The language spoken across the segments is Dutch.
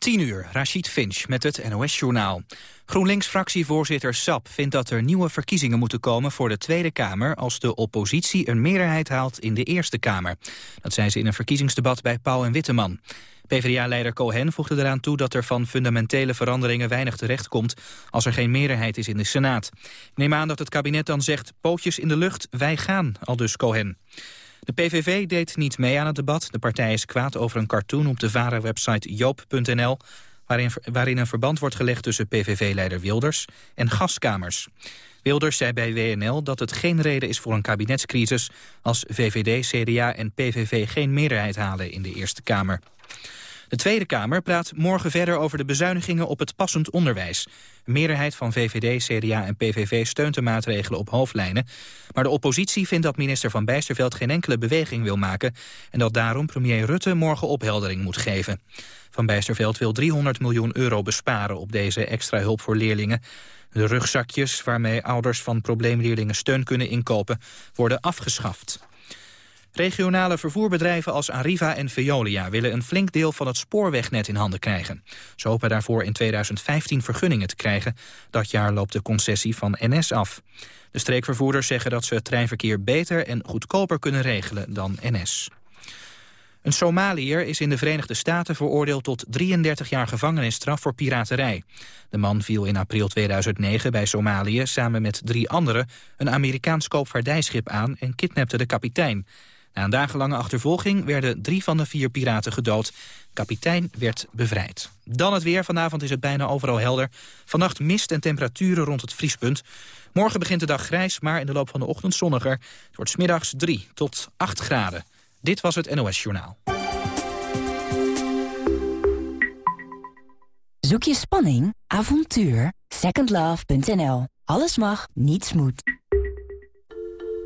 10 uur, Rachid Finch met het NOS-journaal. GroenLinks-fractievoorzitter Sap vindt dat er nieuwe verkiezingen moeten komen voor de Tweede Kamer als de oppositie een meerderheid haalt in de Eerste Kamer. Dat zei ze in een verkiezingsdebat bij Pauw en Witteman. PvdA-leider Cohen voegde eraan toe dat er van fundamentele veranderingen weinig terecht komt als er geen meerderheid is in de Senaat. neem aan dat het kabinet dan zegt pootjes in de lucht, wij gaan, al dus Cohen. De PVV deed niet mee aan het debat. De partij is kwaad over een cartoon op de VARA-website joop.nl... Waarin, waarin een verband wordt gelegd tussen PVV-leider Wilders en gaskamers. Wilders zei bij WNL dat het geen reden is voor een kabinetscrisis... als VVD, CDA en PVV geen meerderheid halen in de Eerste Kamer. De Tweede Kamer praat morgen verder over de bezuinigingen op het passend onderwijs. Een meerderheid van VVD, CDA en PVV steunt de maatregelen op hoofdlijnen. Maar de oppositie vindt dat minister Van Bijsterveld geen enkele beweging wil maken... en dat daarom premier Rutte morgen opheldering moet geven. Van Bijsterveld wil 300 miljoen euro besparen op deze extra hulp voor leerlingen. De rugzakjes waarmee ouders van probleemleerlingen steun kunnen inkopen worden afgeschaft. Regionale vervoerbedrijven als Arriva en Veolia willen een flink deel van het spoorwegnet in handen krijgen. Ze hopen daarvoor in 2015 vergunningen te krijgen. Dat jaar loopt de concessie van NS af. De streekvervoerders zeggen dat ze het treinverkeer beter en goedkoper kunnen regelen dan NS. Een Somaliër is in de Verenigde Staten veroordeeld tot 33 jaar gevangenisstraf voor piraterij. De man viel in april 2009 bij Somalië samen met drie anderen een Amerikaans koopvaardijschip aan en kidnapte de kapitein. Na een dagenlange achtervolging werden drie van de vier piraten gedood. Kapitein werd bevrijd. Dan het weer. Vanavond is het bijna overal helder. Vannacht mist en temperaturen rond het vriespunt. Morgen begint de dag grijs, maar in de loop van de ochtend zonniger. Het wordt smiddags 3 tot 8 graden. Dit was het NOS Journaal. Zoek je spanning, avontuur? Secondlove.nl. Alles mag, niets moet.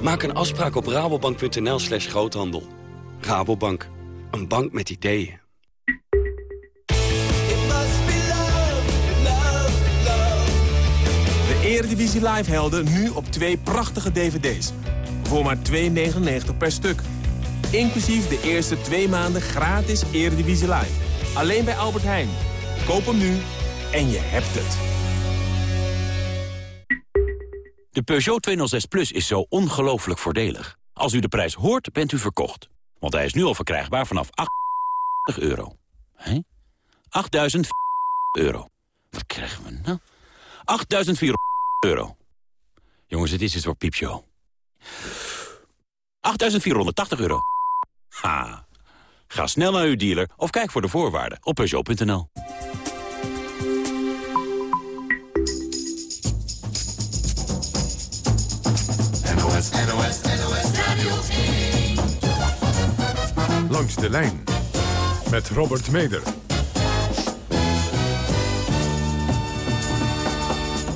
Maak een afspraak op rabobank.nl slash groothandel. Rabobank, een bank met ideeën. De Eredivisie Live helden nu op twee prachtige dvd's. Voor maar 2,99 per stuk. Inclusief de eerste twee maanden gratis Eredivisie Live. Alleen bij Albert Heijn. Koop hem nu en je hebt het. De Peugeot 206 Plus is zo ongelooflijk voordelig. Als u de prijs hoort, bent u verkocht. Want hij is nu al verkrijgbaar vanaf 8 euro. Hé? 8.000 euro. Wat krijgen we nou? 8.400 euro. Jongens, het is iets voor piepshow. 8.480 euro. Ha. Ga snel naar uw dealer of kijk voor de voorwaarden op Peugeot.nl. Langs de lijn met Robert Meder.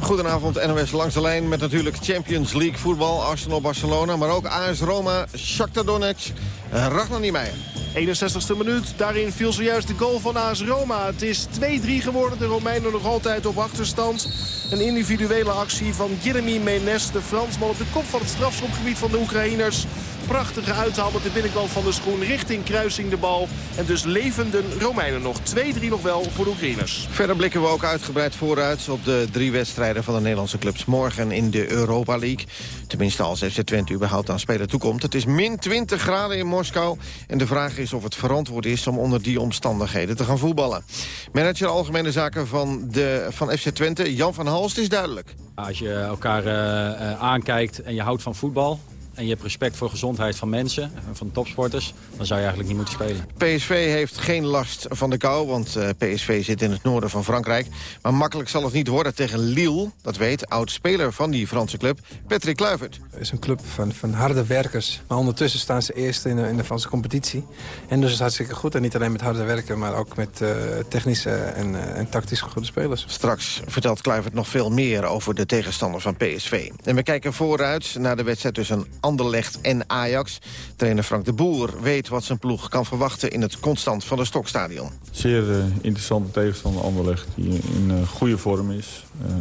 Goedenavond, NOS langs de lijn met natuurlijk Champions League voetbal. Arsenal-Barcelona, maar ook AS Roma, Shakhtar Donetsk, Ragnar Niemeyer. 61ste minuut. Daarin viel zojuist de goal van AS Roma. Het is 2-3 geworden. De Romeinen nog altijd op achterstand. Een individuele actie van Jeremy Menes, de Fransman op de kop van het strafschopgebied van de Oekraïners. Prachtige uithaal met de binnenkant van de schoen richting kruising de bal. En dus levenden Romeinen nog. 2-3 nog wel voor de Oekraïners. Verder blikken we ook uitgebreid vooruit op de drie wedstrijden van de Nederlandse clubs morgen in de Europa League. Tenminste als FC Twente überhaupt aan spelen toekomt. Het is min 20 graden in Moskou en de vraag is of het verantwoord is om onder die omstandigheden te gaan voetballen. Manager Algemene Zaken van, de, van FC Twente, Jan van Halst, is duidelijk. Als je elkaar uh, aankijkt en je houdt van voetbal... en je hebt respect voor gezondheid van mensen, van topsporters... dan zou je eigenlijk niet moeten spelen. PSV heeft geen last van de kou, want eh, PSV zit in het noorden van Frankrijk. Maar makkelijk zal het niet worden tegen Lille. Dat weet oud-speler van die Franse club, Patrick Kluivert. Het is een club van, van harde werkers. Maar ondertussen staan ze eerst in de, in de Franse competitie. En dus is het hartstikke goed. En niet alleen met harde werken, maar ook met uh, technische en, uh, en tactisch goede spelers. Straks vertelt Kluivert nog veel meer over de tegenstander van PSV. En we kijken vooruit naar de wedstrijd tussen Anderlecht en Ajax. Trainer Frank de Boer weet wat zijn ploeg kan verwachten... in het constant van de Stokstadion. Zeer uh, interessante tegenstander Anderlecht, die in uh, goede vorm is. Uh,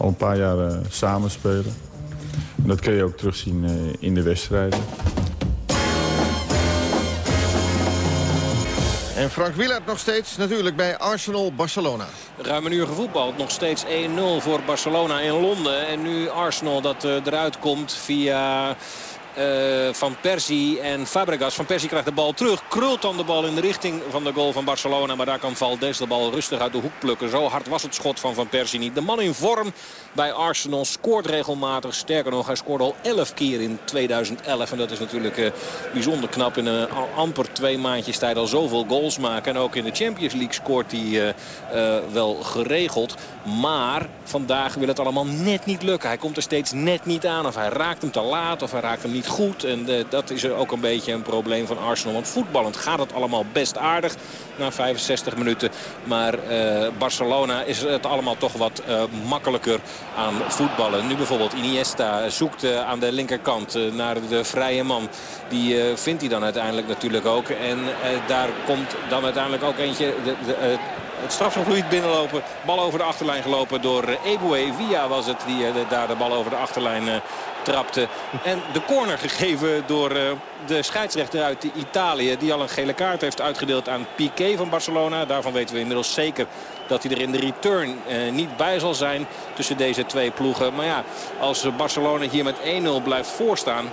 al een paar jaar samenspelen. En dat kun je ook terugzien in de wedstrijden. En Frank Wielaert nog steeds natuurlijk bij Arsenal-Barcelona. Ruim een uur gevoetbald. Nog steeds 1-0 voor Barcelona in Londen. En nu Arsenal dat eruit komt via uh, Van Persie en Fabregas. Van Persie krijgt de bal terug. Krult dan de bal in de richting van de goal van Barcelona. Maar daar kan Valdes de bal rustig uit de hoek plukken. Zo hard was het schot van Van Persie niet. De man in vorm bij Arsenal scoort regelmatig. Sterker nog, hij scoorde al 11 keer in 2011. En dat is natuurlijk uh, bijzonder knap. In een amper twee maandjes tijd al zoveel goals maken. En ook in de Champions League scoort hij uh, wel geregeld. Maar vandaag wil het allemaal net niet lukken. Hij komt er steeds net niet aan. Of hij raakt hem te laat of hij raakt hem niet goed. En uh, dat is ook een beetje een probleem van Arsenal. Want voetballend gaat het allemaal best aardig na 65 minuten. Maar uh, Barcelona is het allemaal toch wat uh, makkelijker aan voetballen. Nu bijvoorbeeld Iniesta zoekt aan de linkerkant naar de vrije man. Die vindt hij dan uiteindelijk natuurlijk ook. En daar komt dan uiteindelijk ook eentje... De, de, het binnenlopen. Bal over de achterlijn gelopen door Eboué. Via was het die daar de bal over de achterlijn trapte. En de corner gegeven door uh, de scheidsrechter uit Italië. Die al een gele kaart heeft uitgedeeld aan Piqué van Barcelona. Daarvan weten we inmiddels zeker dat hij er in de return uh, niet bij zal zijn tussen deze twee ploegen. Maar ja, als Barcelona hier met 1-0 blijft voorstaan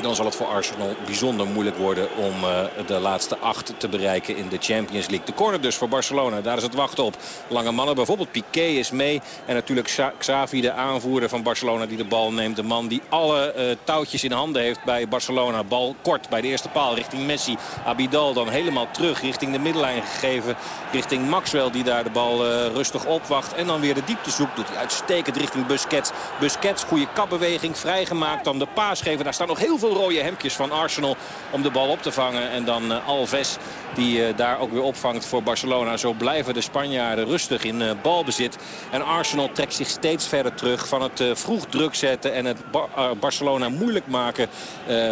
dan zal het voor Arsenal bijzonder moeilijk worden om uh, de laatste acht te bereiken in de Champions League. De corner dus voor Barcelona, daar is het wachten op. Lange mannen, bijvoorbeeld Piqué is mee. En natuurlijk Xavi, de aanvoerder van Barcelona die de bal neemt. De man die alle uh, touwtjes in handen heeft bij Barcelona. Bal kort bij de eerste paal richting Messi. Abidal dan helemaal terug richting de middenlijn gegeven. Richting Maxwell die daar de bal uh, rustig opwacht. En dan weer de diepte zoekt. Doet hij uitstekend richting Busquets. Busquets, goede kapbeweging, vrijgemaakt. Dan de paas geven. Daar staan nog heel veel rode hemdjes van Arsenal om de bal op te vangen. En dan uh, Alves die uh, daar ook weer opvangt voor Barcelona. Zo blijven de Spanjaarden rustig in uh, balbezit. En Arsenal trekt zich steeds verder terug van het vroeg druk zetten en het Bar Barcelona moeilijk maken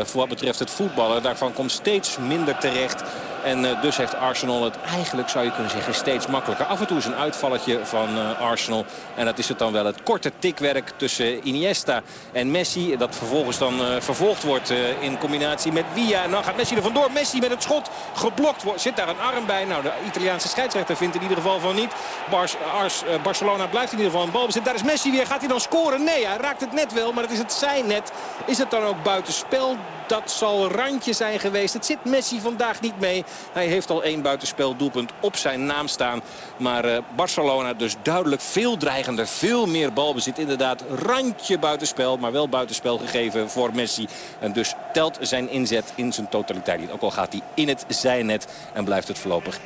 voor wat betreft het voetballen. Daarvan komt steeds minder terecht. En uh, dus heeft Arsenal het eigenlijk, zou je kunnen zeggen, steeds makkelijker. Af en toe is een uitvalletje van uh, Arsenal. En dat is het dan wel het korte tikwerk tussen Iniesta en Messi. Dat vervolgens dan vervolgd wordt in combinatie met Villa. En dan gaat Messi er vandoor. Messi met het schot geblokt. Zit daar een arm bij? Nou, de Italiaanse scheidsrechter vindt in ieder geval van niet. Barcelona blijft in ieder geval een balbezit. Daar is Messi weer. Gaat hij dan scoren? Nee, hij raakt het net wel. Maar het is het zijn net. Is het dan ook buitenspel? Dat zal randje zijn geweest. Het zit Messi vandaag niet mee. Hij heeft al één buitenspeldoelpunt op zijn naam staan. Maar uh, Barcelona dus duidelijk veel dreigender. Veel meer balbezit. Inderdaad randje buitenspel. Maar wel buitenspel gegeven voor Messi. En dus telt zijn inzet in zijn totaliteit. Ook al gaat hij in het zijnet. En blijft het voorlopig 1-0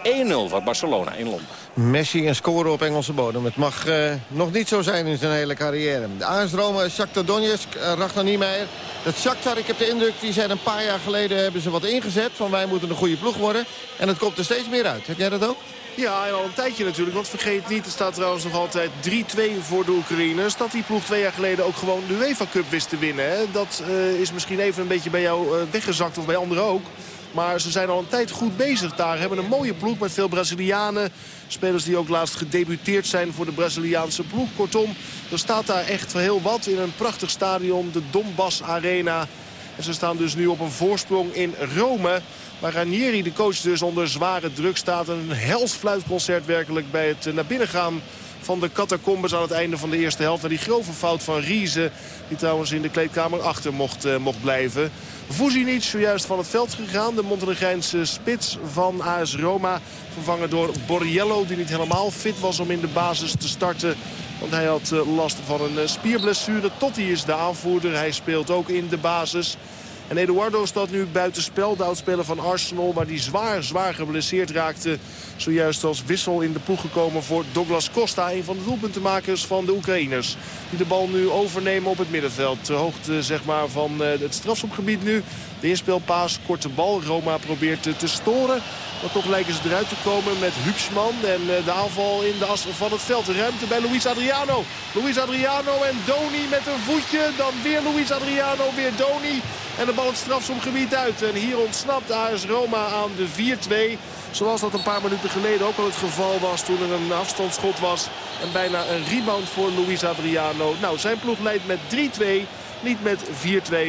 voor Barcelona in Londen. Messi en scoren op Engelse bodem. Het mag uh, nog niet zo zijn in zijn hele carrière. De AS Roma, Shakhtar Donetsk, uh, Ragnar Niemeyer. Dat Shakhtar, ik heb de indruk, die zijn een paar jaar geleden hebben ze wat ingezet. Van wij moeten een goede ploeg worden. En het komt er steeds meer uit. Heb jij dat ook? Ja, al een tijdje natuurlijk. Want vergeet niet, er staat trouwens nog altijd 3-2 voor de Oekraïners. Dat die ploeg twee jaar geleden ook gewoon de UEFA Cup wist te winnen. Hè? Dat uh, is misschien even een beetje bij jou uh, weggezakt of bij anderen ook. Maar ze zijn al een tijd goed bezig daar. Hebben een mooie ploeg met veel Brazilianen. Spelers die ook laatst gedebuteerd zijn voor de Braziliaanse ploeg. Kortom, er staat daar echt heel wat in een prachtig stadion. De Donbass Arena. En ze staan dus nu op een voorsprong in Rome. Waar Ranieri, de coach, dus onder zware druk staat. Een hels fluitconcert werkelijk bij het naar binnen gaan van de catacombes aan het einde van de eerste helft. Naar die grove fout van Riese, die trouwens in de kleedkamer achter mocht, uh, mocht blijven. Vuzinic zojuist van het veld gegaan. De Montenegrijnse spits van AS Roma. Vervangen door Borriello, die niet helemaal fit was om in de basis te starten. Want hij had uh, last van een uh, spierblessure. Totti is de aanvoerder. Hij speelt ook in de basis. En Eduardo staat nu buitenspel. De oudspeler van Arsenal, waar die zwaar, zwaar geblesseerd raakte. Zojuist als wissel in de ploeg gekomen voor Douglas Costa. Een van de doelpuntenmakers van de Oekraïners. Die de bal nu overnemen op het middenveld. De hoogte zeg maar, van eh, het strafschopgebied nu. De inspelpaas, korte bal. Roma probeert te storen. Maar toch lijken ze eruit te komen met Hupsman. En eh, de aanval in de as van het veld. Ruimte bij Luis Adriano. Luis Adriano en Doni met een voetje. Dan weer Luis Adriano, weer Doni. En de bal het strafsomgebied uit. En hier ontsnapt AS Roma aan de 4-2. Zoals dat een paar minuten geleden ook al het geval was toen er een afstandsschot was. En bijna een rebound voor Luis Adriano. Nou, zijn ploeg leidt met 3-2. Niet met 4-2.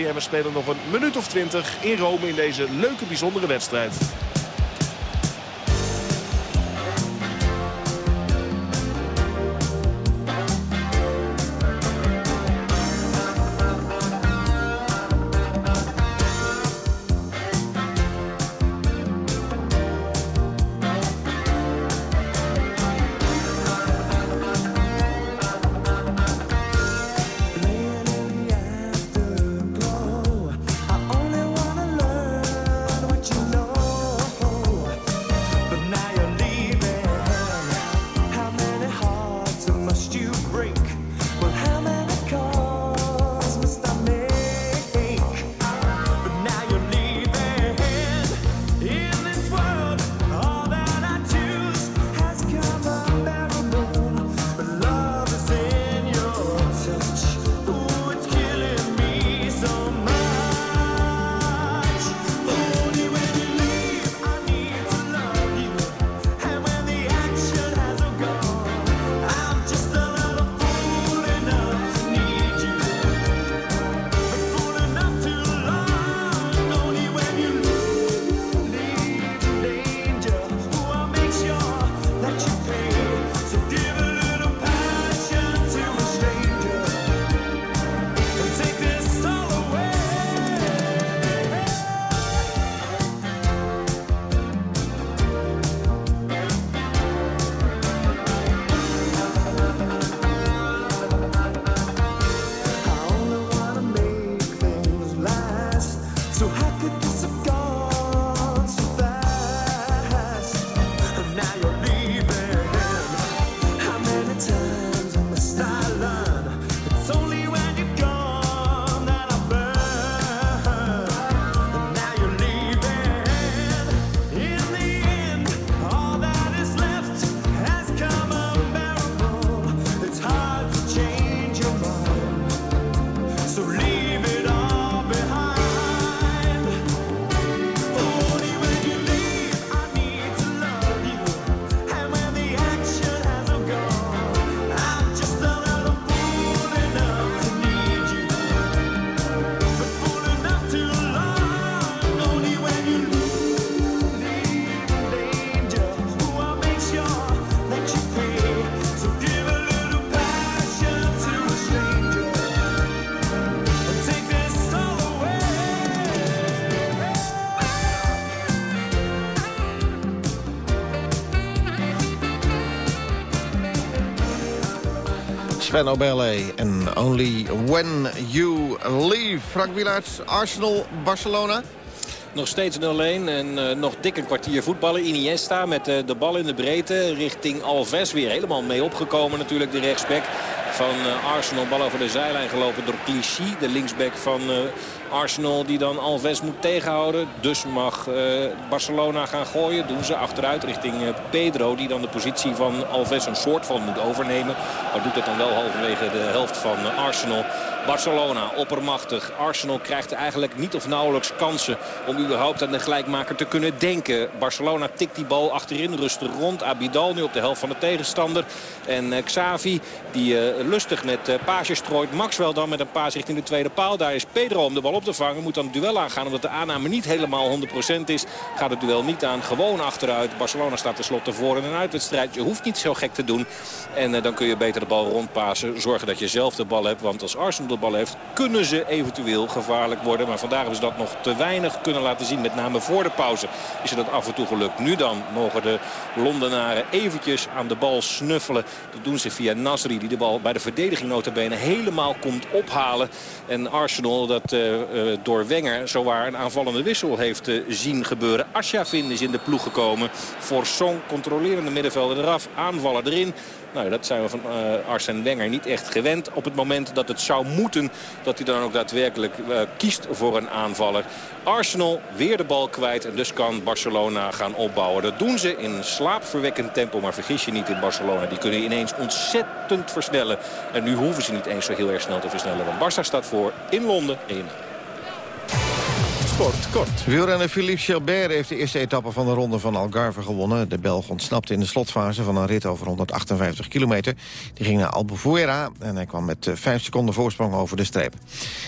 En we spelen nog een minuut of 20 in Rome in deze leuke, bijzondere wedstrijd. Sven Obele en Only When You Leave. Frank Wielaerts, Arsenal, Barcelona. Nog steeds 0-1 en uh, nog dik een kwartier voetballen. Iniesta met uh, de bal in de breedte richting Alves. Weer helemaal mee opgekomen natuurlijk de rechtsback van uh, Arsenal. Bal over de zijlijn gelopen door Clichy, de linksback van Arsenal die dan Alves moet tegenhouden. Dus mag uh, Barcelona gaan gooien. Doen ze achteruit richting uh, Pedro. Die dan de positie van Alves een soort van moet overnemen. Maar doet het dan wel halverwege de helft van Arsenal. Barcelona oppermachtig. Arsenal krijgt eigenlijk niet of nauwelijks kansen om überhaupt aan de gelijkmaker te kunnen denken. Barcelona tikt die bal achterin rustig rond. Abidal nu op de helft van de tegenstander. En uh, Xavi die lustig met paasjes strooit. Maxwell dan met een paas richting de tweede paal. Daar is Pedro om de bal op te vangen. Moet dan het duel aangaan omdat de aanname niet helemaal 100% is. Gaat het duel niet aan. Gewoon achteruit. Barcelona staat tenslotte voor in een uitwedstrijd. Je hoeft niet zo gek te doen. En dan kun je beter de bal rondpassen. Zorgen dat je zelf de bal hebt. Want als Arsenal de bal heeft, kunnen ze eventueel gevaarlijk worden. Maar vandaag hebben ze dat nog te weinig kunnen laten zien. Met name voor de pauze is er dat af en toe gelukt. Nu dan mogen de Londenaren eventjes aan de bal snuffelen. Dat doen ze via Nasri die de bal bij de verdediging notabene helemaal komt ophalen. En Arsenal dat uh, door Wenger zowaar een aanvallende wissel heeft uh, zien gebeuren. Asjafin is in de ploeg gekomen. Voor Song controlerende middenvelder eraf. Aanvaller erin. Nou, dat zijn we van uh, Arsène Wenger niet echt gewend. Op het moment dat het zou moeten, dat hij dan ook daadwerkelijk kiest voor een aanvaller. Arsenal weer de bal kwijt en dus kan Barcelona gaan opbouwen. Dat doen ze in slaapverwekkend tempo, maar vergis je niet in Barcelona. Die kunnen ineens ontzettend versnellen. En nu hoeven ze niet eens zo heel erg snel te versnellen. Want Barça staat voor in Londen 1 Sport kort. Wielrenner Philippe Gilbert heeft de eerste etappe van de ronde van Algarve gewonnen. De Belg ontsnapte in de slotfase van een rit over 158 kilometer. Die ging naar Albufeira en hij kwam met 5 seconden voorsprong over de streep.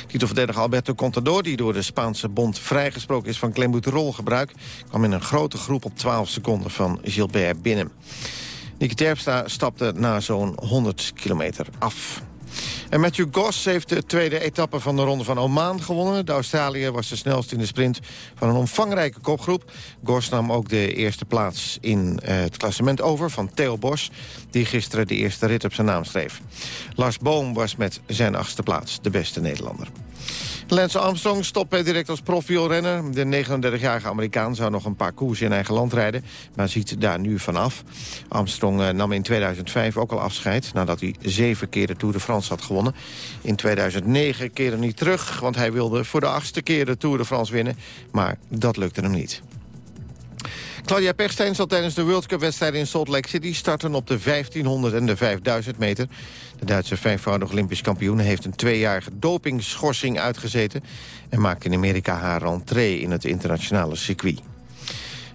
Titelverdediger Alberto Contador, die door de Spaanse bond vrijgesproken is van klembuterolgebruik... kwam in een grote groep op 12 seconden van Gilbert binnen. Nicky Terpstra stapte na zo'n 100 kilometer af. En Matthew Goss heeft de tweede etappe van de Ronde van Oman gewonnen. De Australiër was de snelste in de sprint van een omvangrijke kopgroep. Goss nam ook de eerste plaats in eh, het klassement over van Theo Bos... die gisteren de eerste rit op zijn naam schreef. Lars Boom was met zijn achtste plaats de beste Nederlander. Lance Armstrong stopt direct als profielrenner. De 39-jarige Amerikaan zou nog een paar koers in eigen land rijden... maar ziet daar nu vanaf. Armstrong eh, nam in 2005 ook al afscheid... nadat hij zeven keer de Tour de France had gewonnen. In 2009 keerde hij terug, want hij wilde voor de achtste keer de Tour de France winnen. Maar dat lukte hem niet. Claudia Pechstein zal tijdens de World Cup wedstrijden in Salt Lake City starten op de 1500 en de 5000 meter. De Duitse vijfvoudig Olympisch kampioen heeft een tweejarige dopingschorsing uitgezeten... en maakt in Amerika haar rentree in het internationale circuit.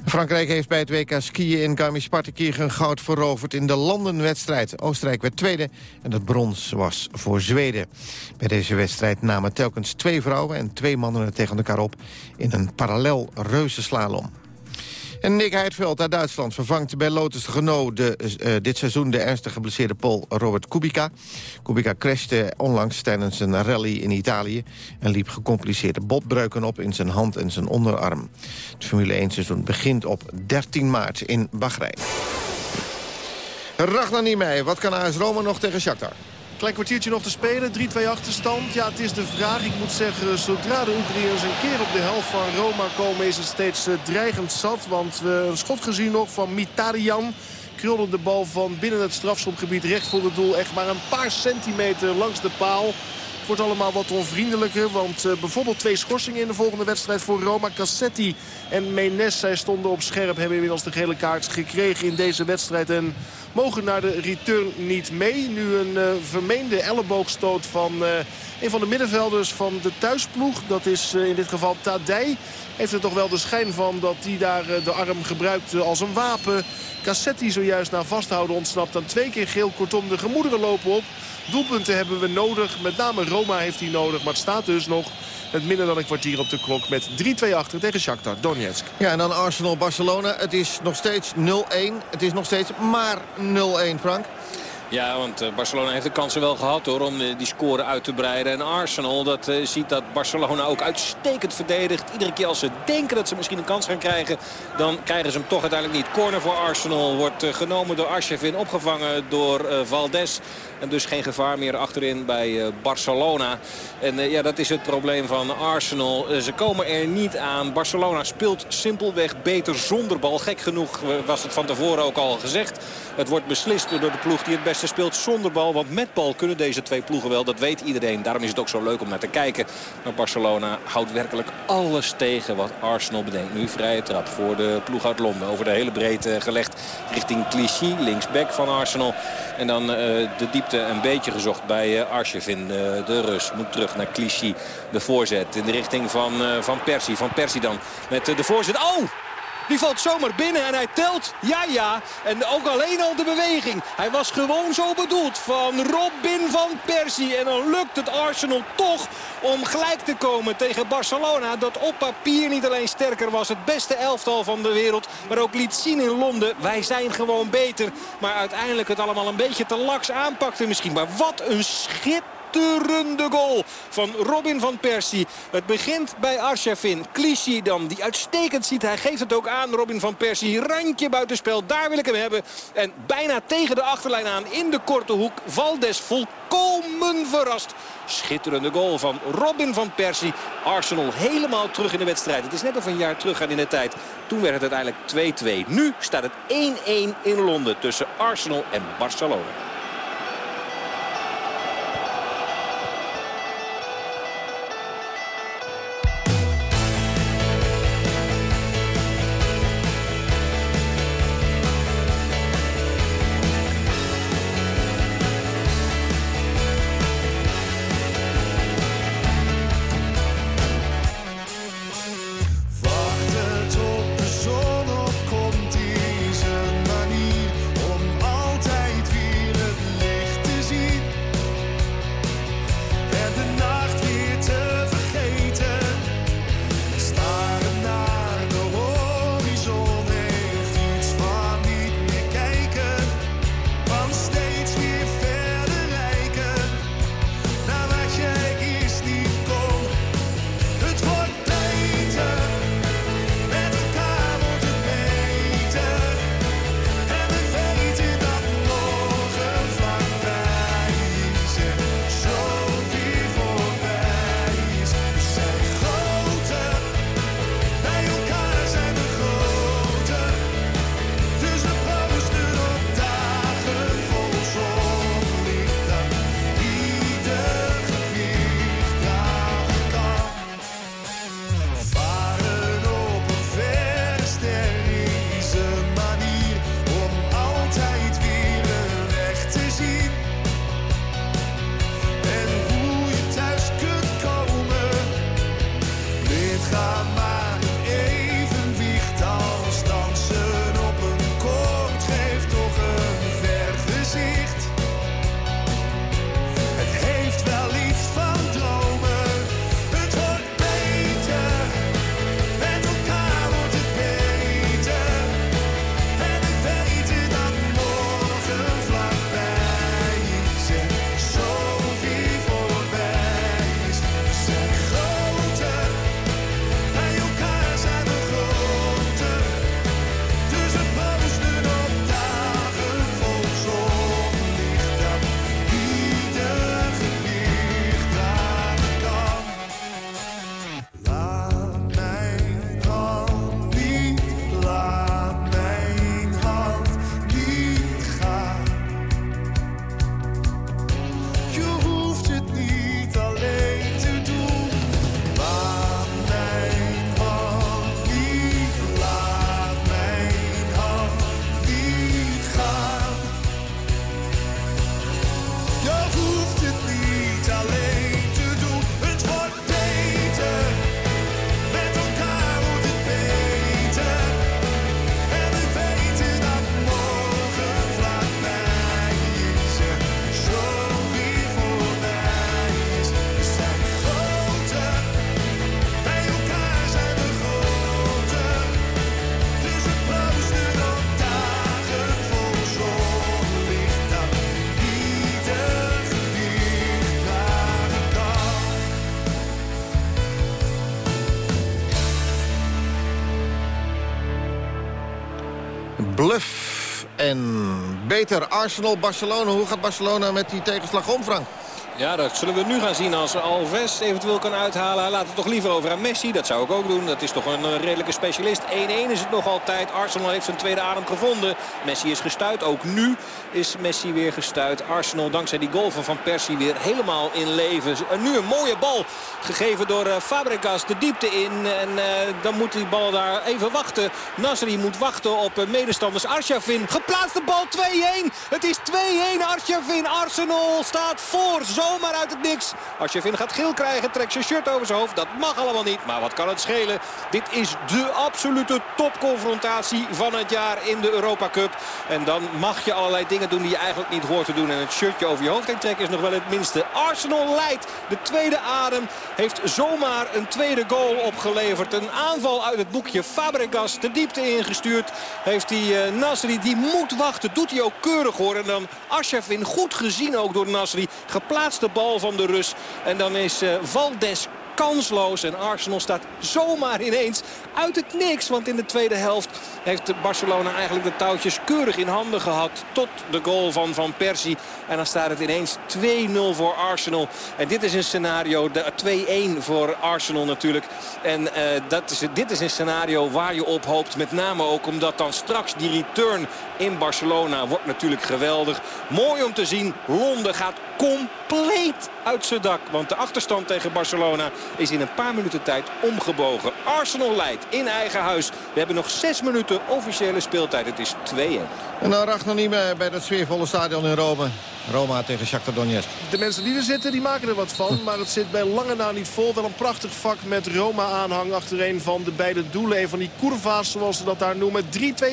Frankrijk heeft bij het WK skiën in Garmisch-Partenkirchen goud veroverd in de landenwedstrijd. Oostenrijk werd tweede en het brons was voor Zweden. Bij deze wedstrijd namen telkens twee vrouwen en twee mannen het tegen elkaar op in een parallel reuzenslalom. En Nick Heidveld uit Duitsland vervangt bij Lotus Renault de, uh, dit seizoen de ernstig geblesseerde Pol Robert Kubica. Kubica crashte onlangs tijdens een rally in Italië en liep gecompliceerde botbreuken op in zijn hand en zijn onderarm. Het Formule 1 seizoen begint op 13 maart in Bahrein. Ragnar Niemeyer, wat kan AS Roma nog tegen Shakhtar? Klein kwartiertje nog te spelen, 3-2 achterstand. Ja, het is de vraag. Ik moet zeggen, zodra de Oekraïners een keer op de helft van Roma komen... is het steeds eh, dreigend zat. Want we hebben een schot gezien nog van Mitarian. Krulde de bal van binnen het strafschopgebied recht voor het doel. Echt maar een paar centimeter langs de paal. Het wordt allemaal wat onvriendelijker. Want uh, bijvoorbeeld twee schorsingen in de volgende wedstrijd voor Roma. Cassetti en Menes, zij stonden op scherp. Hebben inmiddels de gele kaart gekregen in deze wedstrijd. En mogen naar de return niet mee. Nu een uh, vermeende elleboogstoot van uh, een van de middenvelders van de thuisploeg. Dat is in dit geval Tadij. Heeft er toch wel de schijn van dat hij daar de arm gebruikt als een wapen. Cassetti zojuist na vasthouden ontsnapt dan twee keer geel. Kortom, de gemoederen lopen op. Doelpunten hebben we nodig. Met name Roma heeft hij nodig. Maar het staat dus nog met minder dan een kwartier op de klok. Met 3-2 achter tegen Shakhtar Donetsk. Ja, en dan Arsenal-Barcelona. Het is nog steeds 0-1. Het is nog steeds maar 0-1, Frank. Ja, want eh, Barcelona heeft de kansen wel gehad hoor, om die score uit te breiden. En Arsenal dat, uh, ziet dat Barcelona ook uitstekend verdedigt. Iedere keer als ze denken dat ze misschien een kans gaan krijgen... dan krijgen ze hem toch uiteindelijk niet. Corner voor Arsenal wordt uh, genomen door Arshavin. Opgevangen door Valdes. En dus geen gevaar meer achterin bij Barcelona. En ja, dat is het probleem van Arsenal. ze komen er niet aan. Barcelona speelt simpelweg beter zonder bal. Gek genoeg was het van tevoren ook al gezegd. Het wordt beslist door de ploeg die het beste speelt zonder bal. Want met bal kunnen deze twee ploegen wel. Dat weet iedereen. Daarom is het ook zo leuk om naar te kijken. Maar Barcelona houdt werkelijk alles tegen wat Arsenal bedenkt. Nu vrije trap voor de ploeg uit Londen. Over de hele breedte gelegd richting Clichy. Linksback van Arsenal. En dan de diepte een beetje gezocht bij uh, Arsjevin. De Rus moet terug naar Clichy. De voorzet in de richting van, van Persie. Van Persie dan met de voorzet. Oh! Die valt zomaar binnen en hij telt. Ja, ja. En ook alleen al de beweging. Hij was gewoon zo bedoeld van Robin van Persie. En dan lukt het Arsenal toch om gelijk te komen tegen Barcelona. Dat op papier niet alleen sterker was. Het beste elftal van de wereld. Maar ook liet zien in Londen. Wij zijn gewoon beter. Maar uiteindelijk het allemaal een beetje te laks aanpakte misschien. Maar wat een schip schitterende goal van Robin van Persie. Het begint bij Arshavin. Clichy dan, die uitstekend ziet. Hij geeft het ook aan, Robin van Persie. Randje buitenspel, daar wil ik hem hebben. En bijna tegen de achterlijn aan in de korte hoek. Valdes volkomen verrast. Schitterende goal van Robin van Persie. Arsenal helemaal terug in de wedstrijd. Het is net of een jaar terug gaan in de tijd. Toen werd het uiteindelijk 2-2. Nu staat het 1-1 in Londen tussen Arsenal en Barcelona. Beter. Arsenal-Barcelona. Hoe gaat Barcelona met die tegenslag om, Frank? Ja, dat zullen we nu gaan zien als Alves eventueel kan uithalen. Laat het toch liever over aan Messi. Dat zou ik ook doen. Dat is toch een redelijke specialist. 1-1 is het nog altijd. Arsenal heeft zijn tweede adem gevonden. Messi is gestuurd. Ook nu is Messi weer gestuurd. Arsenal dankzij die goal van Van Persie weer helemaal in leven. En nu een mooie bal gegeven door uh, Fabregas de diepte in. En uh, dan moet die bal daar even wachten. Nasri moet wachten op uh, medestanders Arshavin. Geplaatste bal 2-1. Het is 2-1 Arshavin. Arsenal staat voor. Zomaar uit het niks. Arshavin gaat geel krijgen. Trekt zijn shirt over zijn hoofd. Dat mag allemaal niet. Maar wat kan het schelen? Dit is de absolute topconfrontatie van het jaar in de Europa Cup. En dan mag je allerlei dingen doen die je eigenlijk niet hoort te doen. En het shirtje over je hoofd heen trekken is nog wel het minste. Arsenal leidt de tweede adem. Heeft zomaar een tweede goal opgeleverd. Een aanval uit het boekje Fabregas de diepte ingestuurd. Heeft die uh, Nasri, die moet wachten. Doet hij ook keurig hoor. En dan Ashrafin, goed gezien ook door Nasri. Geplaatst laatste bal van de Rus. En dan is uh, Valdes kansloos. En Arsenal staat zomaar ineens uit het niks. Want in de tweede helft heeft Barcelona eigenlijk de touwtjes keurig in handen gehad. Tot de goal van Van Persie. En dan staat het ineens 2-0 voor Arsenal. En dit is een scenario, 2-1 voor Arsenal natuurlijk. En uh, dat is, dit is een scenario waar je op hoopt. Met name ook omdat dan straks die return in Barcelona wordt natuurlijk geweldig. Mooi om te zien. Londen gaat compleet uit zijn dak. Want de achterstand tegen Barcelona is in een paar minuten tijd omgebogen. Arsenal leidt in eigen huis. We hebben nog zes minuten officiële speeltijd. Het is 2-1. En dan racht nog niet meer bij dat sfeervolle stadion in Rome. Roma tegen Shakhtar Donetsk. De mensen die er zitten, die maken er wat van. Maar het zit bij lange na niet vol. Wel een prachtig vak met Roma-aanhang achter een van de beide doelen. Een van die curva's, zoals ze dat daar noemen. 3-2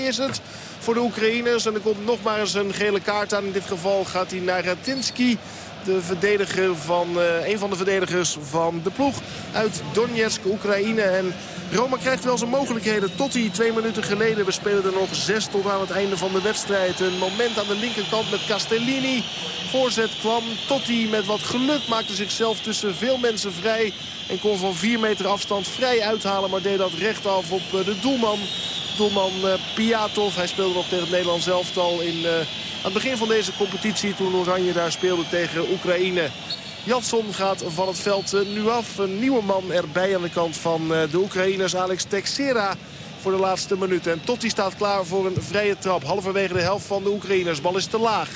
is het voor de Oekraïners. En er komt nog maar eens een gele kaart aan. In dit geval gaat hij naar Ratinski de verdediger van, uh, een van de verdedigers van de ploeg uit Donetsk, Oekraïne. En Roma krijgt wel zijn mogelijkheden tot die twee minuten geleden. We spelen er nog zes tot aan het einde van de wedstrijd. Een moment aan de linkerkant met Castellini. Voorzet kwam. Totti met wat geluk maakte zichzelf tussen veel mensen vrij. En kon van vier meter afstand vrij uithalen. Maar deed dat rechtaf op eh, de doelman. Doelman uh, Piatov. Hij speelde nog tegen het Nederlands elftal in... Uh, aan het begin van deze competitie toen Oranje daar speelde tegen Oekraïne. Jansson gaat van het veld eh, nu af. Een nieuwe man erbij aan de kant van eh, de Oekraïners. Alex Texera voor de laatste minuten. En Totti staat klaar voor een vrije trap. Halverwege de helft van de Oekraïners. Bal is te laag.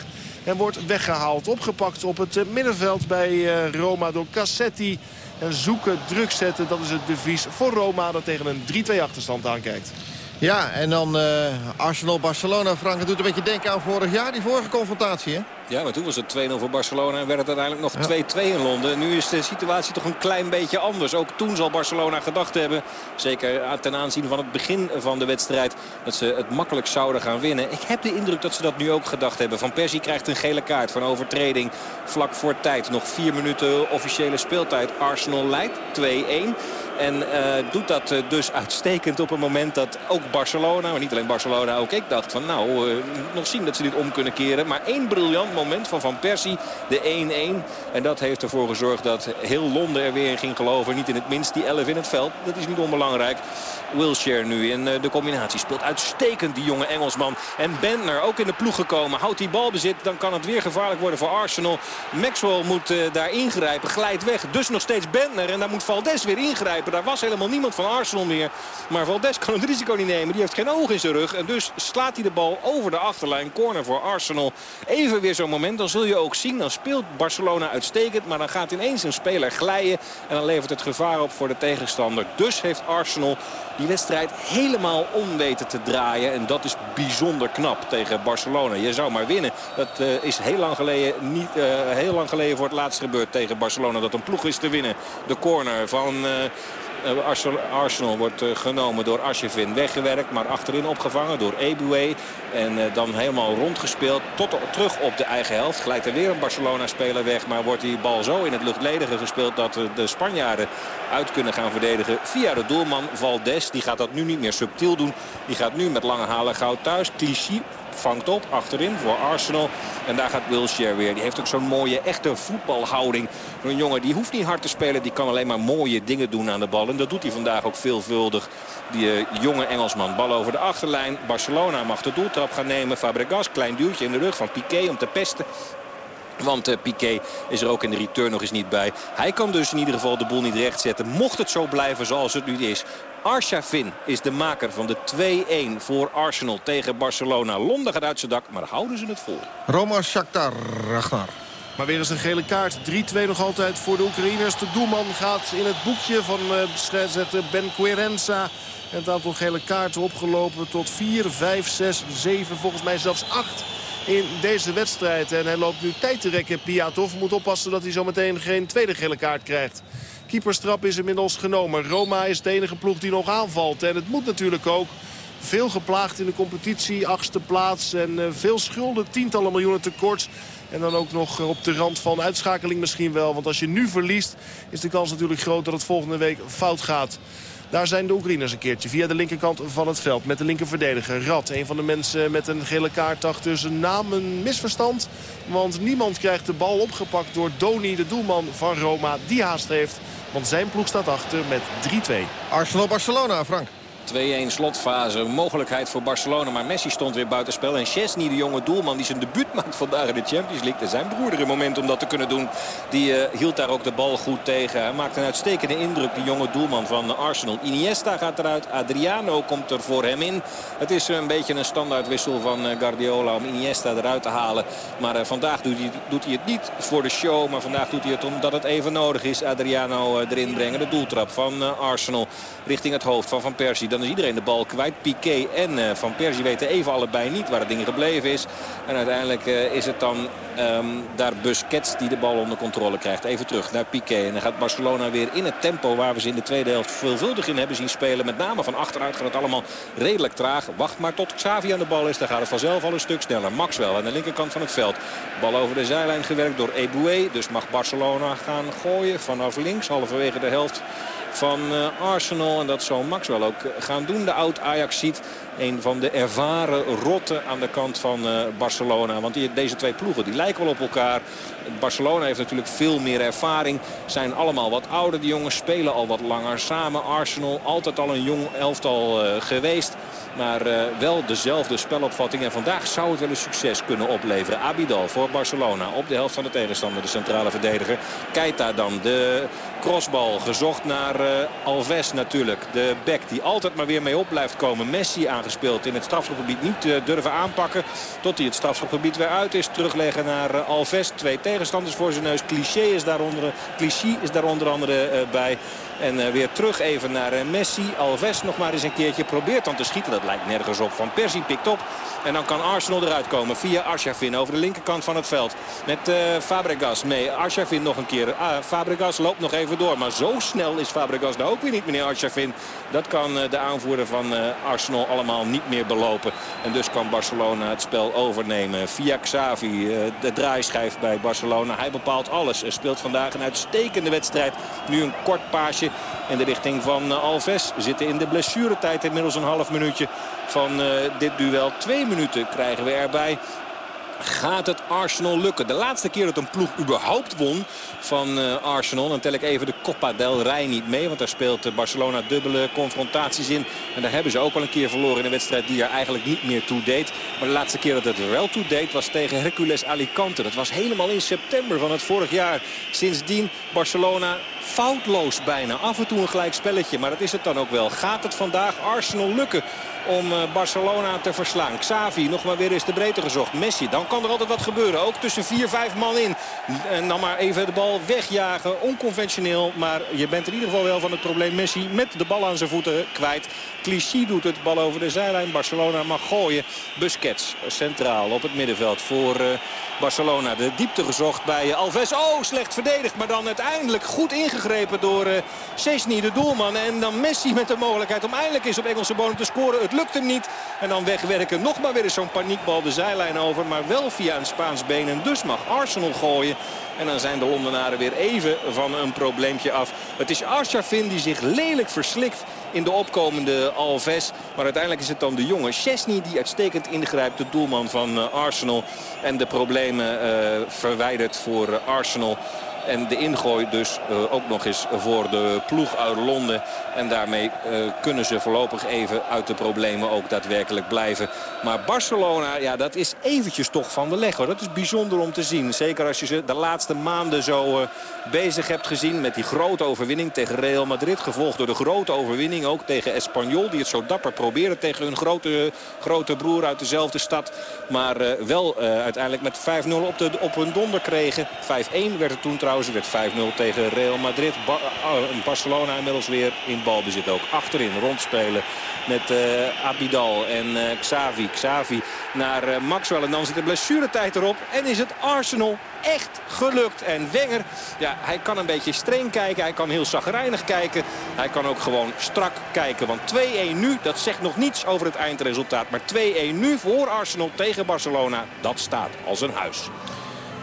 En wordt weggehaald. Opgepakt op het eh, middenveld bij Roma door Cassetti. En zoeken, druk zetten. Dat is het devies voor Roma dat tegen een 3-2 achterstand aankijkt. Ja, en dan uh, Arsenal-Barcelona. Frank, het doet een beetje denken aan vorig jaar, die vorige confrontatie, hè? Ja, maar toen was het 2-0 voor Barcelona en werd het uiteindelijk nog 2-2 in Londen. Nu is de situatie toch een klein beetje anders. Ook toen zal Barcelona gedacht hebben, zeker ten aanzien van het begin van de wedstrijd, dat ze het makkelijk zouden gaan winnen. Ik heb de indruk dat ze dat nu ook gedacht hebben. Van Persie krijgt een gele kaart van overtreding vlak voor tijd. Nog vier minuten officiële speeltijd. Arsenal leidt 2-1. En uh, doet dat uh, dus uitstekend op een moment dat ook Barcelona, maar niet alleen Barcelona, ook ik dacht van nou, uh, nog zien dat ze dit om kunnen keren. Maar één briljant moment van Van Persie, de 1-1. En dat heeft ervoor gezorgd dat heel Londen er weer in ging geloven. Niet in het minst die 11 in het veld, dat is niet onbelangrijk. Wilshire nu in de combinatie speelt uitstekend die jonge Engelsman. En Bentner ook in de ploeg gekomen. Houdt die balbezit, dan kan het weer gevaarlijk worden voor Arsenal. Maxwell moet daar ingrijpen, glijdt weg. Dus nog steeds Bentner en daar moet Valdes weer ingrijpen. Daar was helemaal niemand van Arsenal meer. Maar Valdes kan het risico niet nemen. Die heeft geen oog in zijn rug. En dus slaat hij de bal over de achterlijn. Corner voor Arsenal. Even weer zo'n moment. Dan zul je ook zien. Dan speelt Barcelona uitstekend. Maar dan gaat ineens een speler glijden. En dan levert het gevaar op voor de tegenstander. Dus heeft Arsenal die wedstrijd helemaal om weten te draaien. En dat is bijzonder knap tegen Barcelona. Je zou maar winnen. Dat uh, is heel lang, geleden niet, uh, heel lang geleden voor het laatst gebeurd tegen Barcelona. Dat een ploeg is te winnen. De corner van... Uh, Arsenal wordt genomen door Ashevin weggewerkt. Maar achterin opgevangen door Eboué. En dan helemaal rondgespeeld. Tot terug op de eigen helft. Glijdt er weer een Barcelona-speler weg. Maar wordt die bal zo in het luchtledige gespeeld dat de Spanjaarden uit kunnen gaan verdedigen. Via de doelman Valdes. Die gaat dat nu niet meer subtiel doen. Die gaat nu met lange halen gauw thuis. Clichy vangt op achterin voor Arsenal. En daar gaat Wilshere weer. Die heeft ook zo'n mooie echte voetbalhouding. Een jongen die hoeft niet hard te spelen. Die kan alleen maar mooie dingen doen aan de bal. En dat doet hij vandaag ook veelvuldig. Die uh, jonge Engelsman. Bal over de achterlijn. Barcelona mag de doeltrap gaan nemen. Fabregas, klein duwtje in de rug van Piqué om te pesten. Want uh, Piqué is er ook in de return nog eens niet bij. Hij kan dus in ieder geval de boel niet rechtzetten. Mocht het zo blijven zoals het nu is. Arshavin is de maker van de 2-1 voor Arsenal tegen Barcelona. Londen gaat uit zijn dak, maar houden ze het vol. Roma Shakhtar, Ragnar. Maar weer eens een gele kaart. 3-2 nog altijd voor de Oekraïners. De doelman gaat in het boekje van uh, scheidsrechter Ben Querenza. Het aantal gele kaarten opgelopen tot 4, 5, 6, 7, volgens mij zelfs 8 in deze wedstrijd. En hij loopt nu tijd te rekken. Piatov moet oppassen dat hij zometeen geen tweede gele kaart krijgt. Keeperstrap is inmiddels genomen. Roma is de enige ploeg die nog aanvalt. En het moet natuurlijk ook. Veel geplaagd in de competitie, achtste plaats en uh, veel schulden, tientallen miljoenen tekort. En dan ook nog op de rand van uitschakeling misschien wel. Want als je nu verliest is de kans natuurlijk groot dat het volgende week fout gaat. Daar zijn de Oekraïners een keertje via de linkerkant van het veld. Met de linkerverdediger Rad. Een van de mensen met een gele kaart achter zijn naam. Een misverstand. Want niemand krijgt de bal opgepakt door Doni, de doelman van Roma. Die haast heeft. Want zijn ploeg staat achter met 3-2. Arsenal-Barcelona, Frank. 2-1 slotfase. Mogelijkheid voor Barcelona. Maar Messi stond weer buitenspel. En Chesney, de jonge doelman die zijn debuut maakt vandaag in de Champions League. Er zijn broeder een moment om dat te kunnen doen. Die uh, hield daar ook de bal goed tegen. Hij maakt een uitstekende indruk, die jonge doelman van Arsenal. Iniesta gaat eruit. Adriano komt er voor hem in. Het is een beetje een standaardwissel van uh, Guardiola om Iniesta eruit te halen. Maar vandaag doet hij, doet hij, het niet voor de show. Maar vandaag doet hij het omdat het even nodig is. Adriano erin brengen. De doeltrap van Arsenal richting het hoofd van Van Persie dan is iedereen de bal kwijt. Piqué en uh, Van Persie weten even allebei niet waar het ding gebleven is. En uiteindelijk uh, is het dan um, daar Busquets die de bal onder controle krijgt. Even terug naar Piqué. En dan gaat Barcelona weer in het tempo waar we ze in de tweede helft veelvuldig in hebben zien spelen. Met name van achteruit gaat het allemaal redelijk traag. Wacht maar tot Xavi aan de bal is. Dan gaat het vanzelf al een stuk sneller. Maxwell aan de linkerkant van het veld. Bal over de zijlijn gewerkt door Eboué. Dus mag Barcelona gaan gooien vanaf links. Halverwege de helft van uh, Arsenal. En dat zal Maxwell ook gaan doen. De oud Ajax ziet een van de ervaren rotten aan de kant van uh, Barcelona. Want die, deze twee ploegen die lijken wel op elkaar. Barcelona heeft natuurlijk veel meer ervaring. Zijn allemaal wat ouder. Die jongens spelen al wat langer samen. Arsenal altijd al een jong elftal geweest. Maar wel dezelfde spelopvatting. En vandaag zou het wel een succes kunnen opleveren. Abidal voor Barcelona op de helft van de tegenstander. De centrale verdediger. Keita dan. De crossbal gezocht naar uh, Alves natuurlijk. De back die altijd maar weer mee op blijft komen. Messi aangespeeld in het strafschopgebied. Niet uh, durven aanpakken tot hij het strafschopgebied weer uit is. Terugleggen naar Alves. Twee tegenstanders voor zijn neus. Cliché is daaronder, Cliché is daar onder andere bij. En weer terug even naar Messi. Alves nog maar eens een keertje probeert dan te schieten. Dat lijkt nergens op. Van Persie pikt op. En dan kan Arsenal eruit komen via Arshavin over de linkerkant van het veld. Met uh, Fabregas mee. Arshavin nog een keer. Ah, Fabregas loopt nog even door. Maar zo snel is Fabregas nou ook weer niet, meneer Arshavin. Dat kan de aanvoerder van Arsenal allemaal niet meer belopen. En dus kan Barcelona het spel overnemen. Via Xavi, de draaischijf bij Barcelona. Hij bepaalt alles. Er speelt vandaag een uitstekende wedstrijd. Nu een kort paasje in de richting van Alves. Zitten in de blessuretijd inmiddels een half minuutje van uh, dit duel. Twee minuten krijgen we erbij. Gaat het Arsenal lukken? De laatste keer dat een ploeg überhaupt won van uh, Arsenal. Dan tel ik even de Copa del Rey niet mee. Want daar speelt Barcelona dubbele confrontaties in. En daar hebben ze ook al een keer verloren in een wedstrijd die er eigenlijk niet meer toe deed. Maar de laatste keer dat het wel toe deed was tegen Hercules Alicante. Dat was helemaal in september van het vorig jaar. Sindsdien Barcelona foutloos bijna. Af en toe een gelijk spelletje, maar dat is het dan ook wel. Gaat het vandaag Arsenal lukken om Barcelona te verslaan? Xavi nog maar weer eens de breedte gezocht. Messi, dan kan er altijd wat gebeuren. Ook tussen 4, 5 man in. En dan maar even de bal wegjagen. Onconventioneel, maar je bent in ieder geval wel van het probleem Messi met de bal aan zijn voeten kwijt. Clichy doet het, bal over de zijlijn. Barcelona mag gooien. Busquets centraal op het middenveld voor uh, Barcelona. De diepte gezocht bij Alves. Oh, slecht verdedigd, maar dan uiteindelijk goed ingegrepen door uh, Cesny, de doelman. En dan Messi met de mogelijkheid om eindelijk eens op Engelse bodem te scoren. Het lukt hem niet. En dan wegwerken nog maar weer eens zo'n paniekbal de zijlijn over. Maar wel via een Spaans been. En dus mag Arsenal gooien. En dan zijn de Londenaren weer even van een probleempje af. Het is Arshavin die zich lelijk verslikt in de opkomende Alves. Maar uiteindelijk is het dan de jonge Chesney die uitstekend ingrijpt. De doelman van uh, Arsenal. En de problemen uh, verwijdert voor uh, Arsenal. En de ingooi dus uh, ook nog eens voor de ploeg uit Londen. En daarmee uh, kunnen ze voorlopig even uit de problemen ook daadwerkelijk blijven. Maar Barcelona, ja, dat is eventjes toch van de leg. Hoor. Dat is bijzonder om te zien. Zeker als je ze de laatste maanden zo uh, bezig hebt gezien met die grote overwinning tegen Real Madrid. Gevolgd door de grote overwinning ook tegen Espanyol. Die het zo dapper probeerde tegen hun grote, grote broer uit dezelfde stad. Maar wel uiteindelijk met 5-0 op, de, op hun donder kregen. 5-1 werd het toen trouwens. Het werd 5-0 tegen Real Madrid. Ba Barcelona inmiddels weer in balbezit ook. Achterin rondspelen met uh, Abidal en uh, Xavi. Xavi naar uh, Maxwell. En dan zit de blessuretijd erop. En is het Arsenal echt gelukt. En Wenger, ja, hij kan een beetje streng kijken. Hij kan heel zagrijnig kijken. Hij kan ook gewoon strak kijken. Want 2-1 nu, dat zegt nog niets over het eindresultaat. Maar 2-1 nu voor Arsenal tegen Barcelona, dat staat als een huis.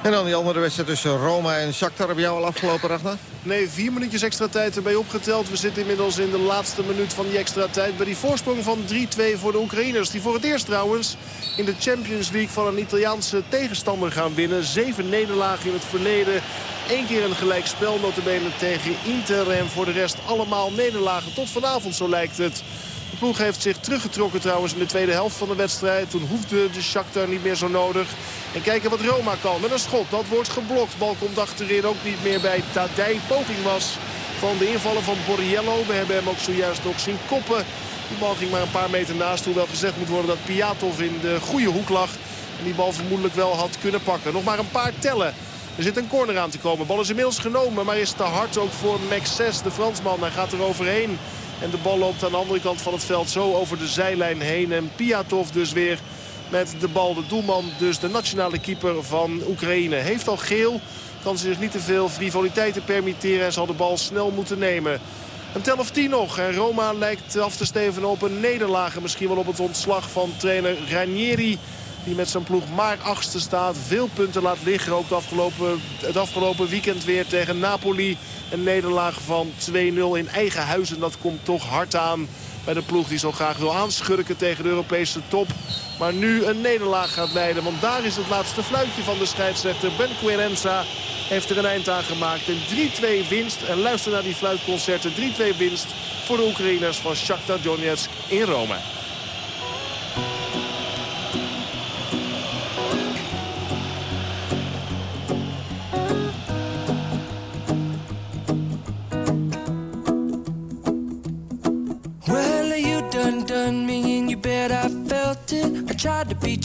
En dan die andere wedstrijd tussen Roma en Shakhtar. Heb jij al afgelopen, Ragnar? Nee, vier minuutjes extra tijd erbij opgeteld. We zitten inmiddels in de laatste minuut van die extra tijd. Bij die voorsprong van 3-2 voor de Oekraïners. Die voor het eerst trouwens in de Champions League van een Italiaanse tegenstander gaan winnen. Zeven nederlagen in het verleden. Eén keer een gelijk spel notabene tegen Inter. En voor de rest allemaal nederlagen. Tot vanavond zo lijkt het. De ploeg heeft zich teruggetrokken trouwens in de tweede helft van de wedstrijd. Toen hoefde de Shakhtar niet meer zo nodig. En kijken wat Roma kan met een schot. Dat wordt geblokt. Bal komt achterin ook niet meer bij Tadij. Poging was van de invallen van Borriello. We hebben hem ook zojuist nog zien koppen. Die bal ging maar een paar meter naast. Hoewel gezegd moet worden dat Piatov in de goede hoek lag. En die bal vermoedelijk wel had kunnen pakken. Nog maar een paar tellen. Er zit een corner aan te komen. Bal is inmiddels genomen, maar is te hard ook voor Max 6, de Fransman. Hij gaat er overheen. En de bal loopt aan de andere kant van het veld zo over de zijlijn heen. En Piatov dus weer met de bal. De doelman, dus de nationale keeper van Oekraïne. Heeft al geel, kan zich niet te veel frivoliteiten permitteren... en zal de bal snel moeten nemen. Een tel of tien nog. En Roma lijkt af te stevenen op een nederlaag. Misschien wel op het ontslag van trainer Ranieri. Die met zijn ploeg maar achtste staat. Veel punten laat liggen. Ook het afgelopen, het afgelopen weekend weer tegen Napoli. Een nederlaag van 2-0 in eigen huis. En dat komt toch hard aan bij de ploeg die zo graag wil aanschurken tegen de Europese top. Maar nu een nederlaag gaat leiden. Want daar is het laatste fluitje van de scheidsrechter. Ben Querenza heeft er een eind aan gemaakt. Een 3-2 winst. En luister naar die fluitconcerten. 3-2 winst voor de Oekraïners van Shakhtar Donetsk in Rome.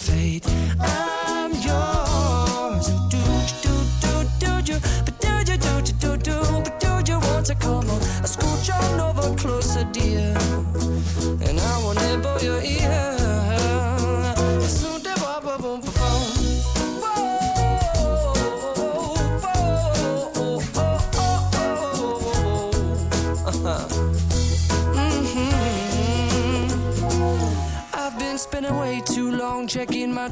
fate. I'm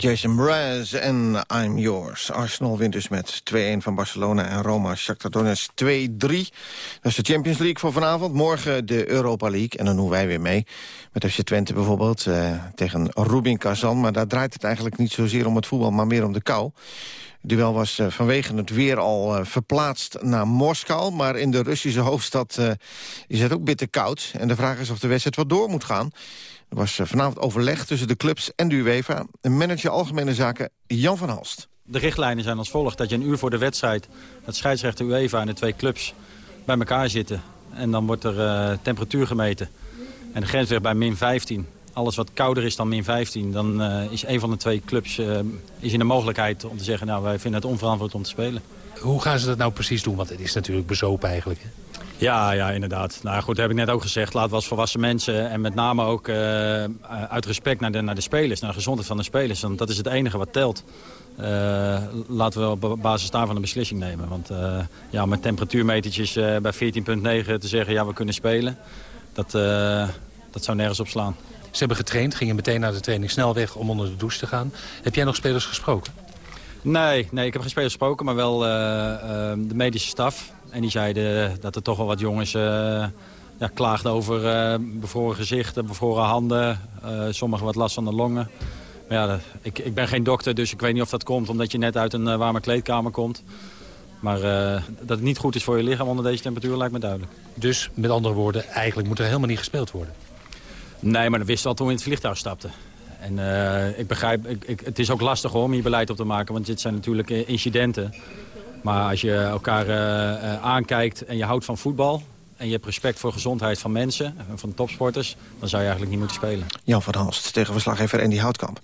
Jason Mraz en I'm Yours. Arsenal wint dus met 2-1 van Barcelona en Roma. Shakhtar Donetsk 2-3. Dat is de Champions League voor vanavond. Morgen de Europa League. En dan doen wij weer mee. Met FC Twente bijvoorbeeld uh, tegen Rubin Kazan. Maar daar draait het eigenlijk niet zozeer om het voetbal, maar meer om de kou. Het duel was uh, vanwege het weer al uh, verplaatst naar Moskou. Maar in de Russische hoofdstad is het ook bitter koud. En de vraag is of de wedstrijd wat door moet gaan. Er was eh, vanavond overleg tussen de clubs en de UEFA. Manager Algemene Zaken Jan van Halst. De richtlijnen zijn als volgt dat je een uur voor de wedstrijd... het scheidsrechter UEFA en de twee clubs bij elkaar zitten. En dan wordt er uh, temperatuur gemeten. En de grens ligt bij min 15. Alles wat kouder is dan min 15, dan uh, is een van de twee clubs uh, is in de mogelijkheid om te zeggen... nou, wij vinden het onverantwoord om te spelen. Hoe gaan ze dat nou precies doen? Want het is natuurlijk bezopen eigenlijk. Hè? Ja, ja, inderdaad. Nou goed, dat heb ik net ook gezegd. Laten we als volwassen mensen en met name ook uh, uit respect naar de, naar de spelers, naar de gezondheid van de spelers. Want dat is het enige wat telt. Uh, laten we op basis daarvan een beslissing nemen. Want uh, ja, met temperatuurmetertjes bij 14,9 te zeggen ja, we kunnen spelen, dat, dat zou nergens op slaan. Ze hebben getraind, gingen meteen naar de training snel weg om onder de douche te gaan. Heb jij nog spelers gesproken? Nee, nee ik heb geen spelers gesproken, maar wel de medische staf. En die zeiden dat er toch wel wat jongens uh, ja, klaagden over uh, bevroren gezichten, bevroren handen. Uh, sommigen wat last van de longen. Maar ja, ik, ik ben geen dokter, dus ik weet niet of dat komt omdat je net uit een warme kleedkamer komt. Maar dat het niet goed is voor je lichaam onder deze temperatuur lijkt me duidelijk. Dus met andere woorden, eigenlijk moet er helemaal niet gespeeld worden? Nee, maar dat wisten we al toen we in het vliegtuig stapten. En ik begrijp, ik, ik, het is ook lastig hoor, om hier beleid op te maken, want dit zijn natuurlijk incidenten. Maar als je elkaar uh, aankijkt en je houdt van voetbal... en je hebt respect voor gezondheid van mensen, van topsporters... dan zou je eigenlijk niet moeten spelen. Jan van Halst tegen verslaggever Andy Houtkamp.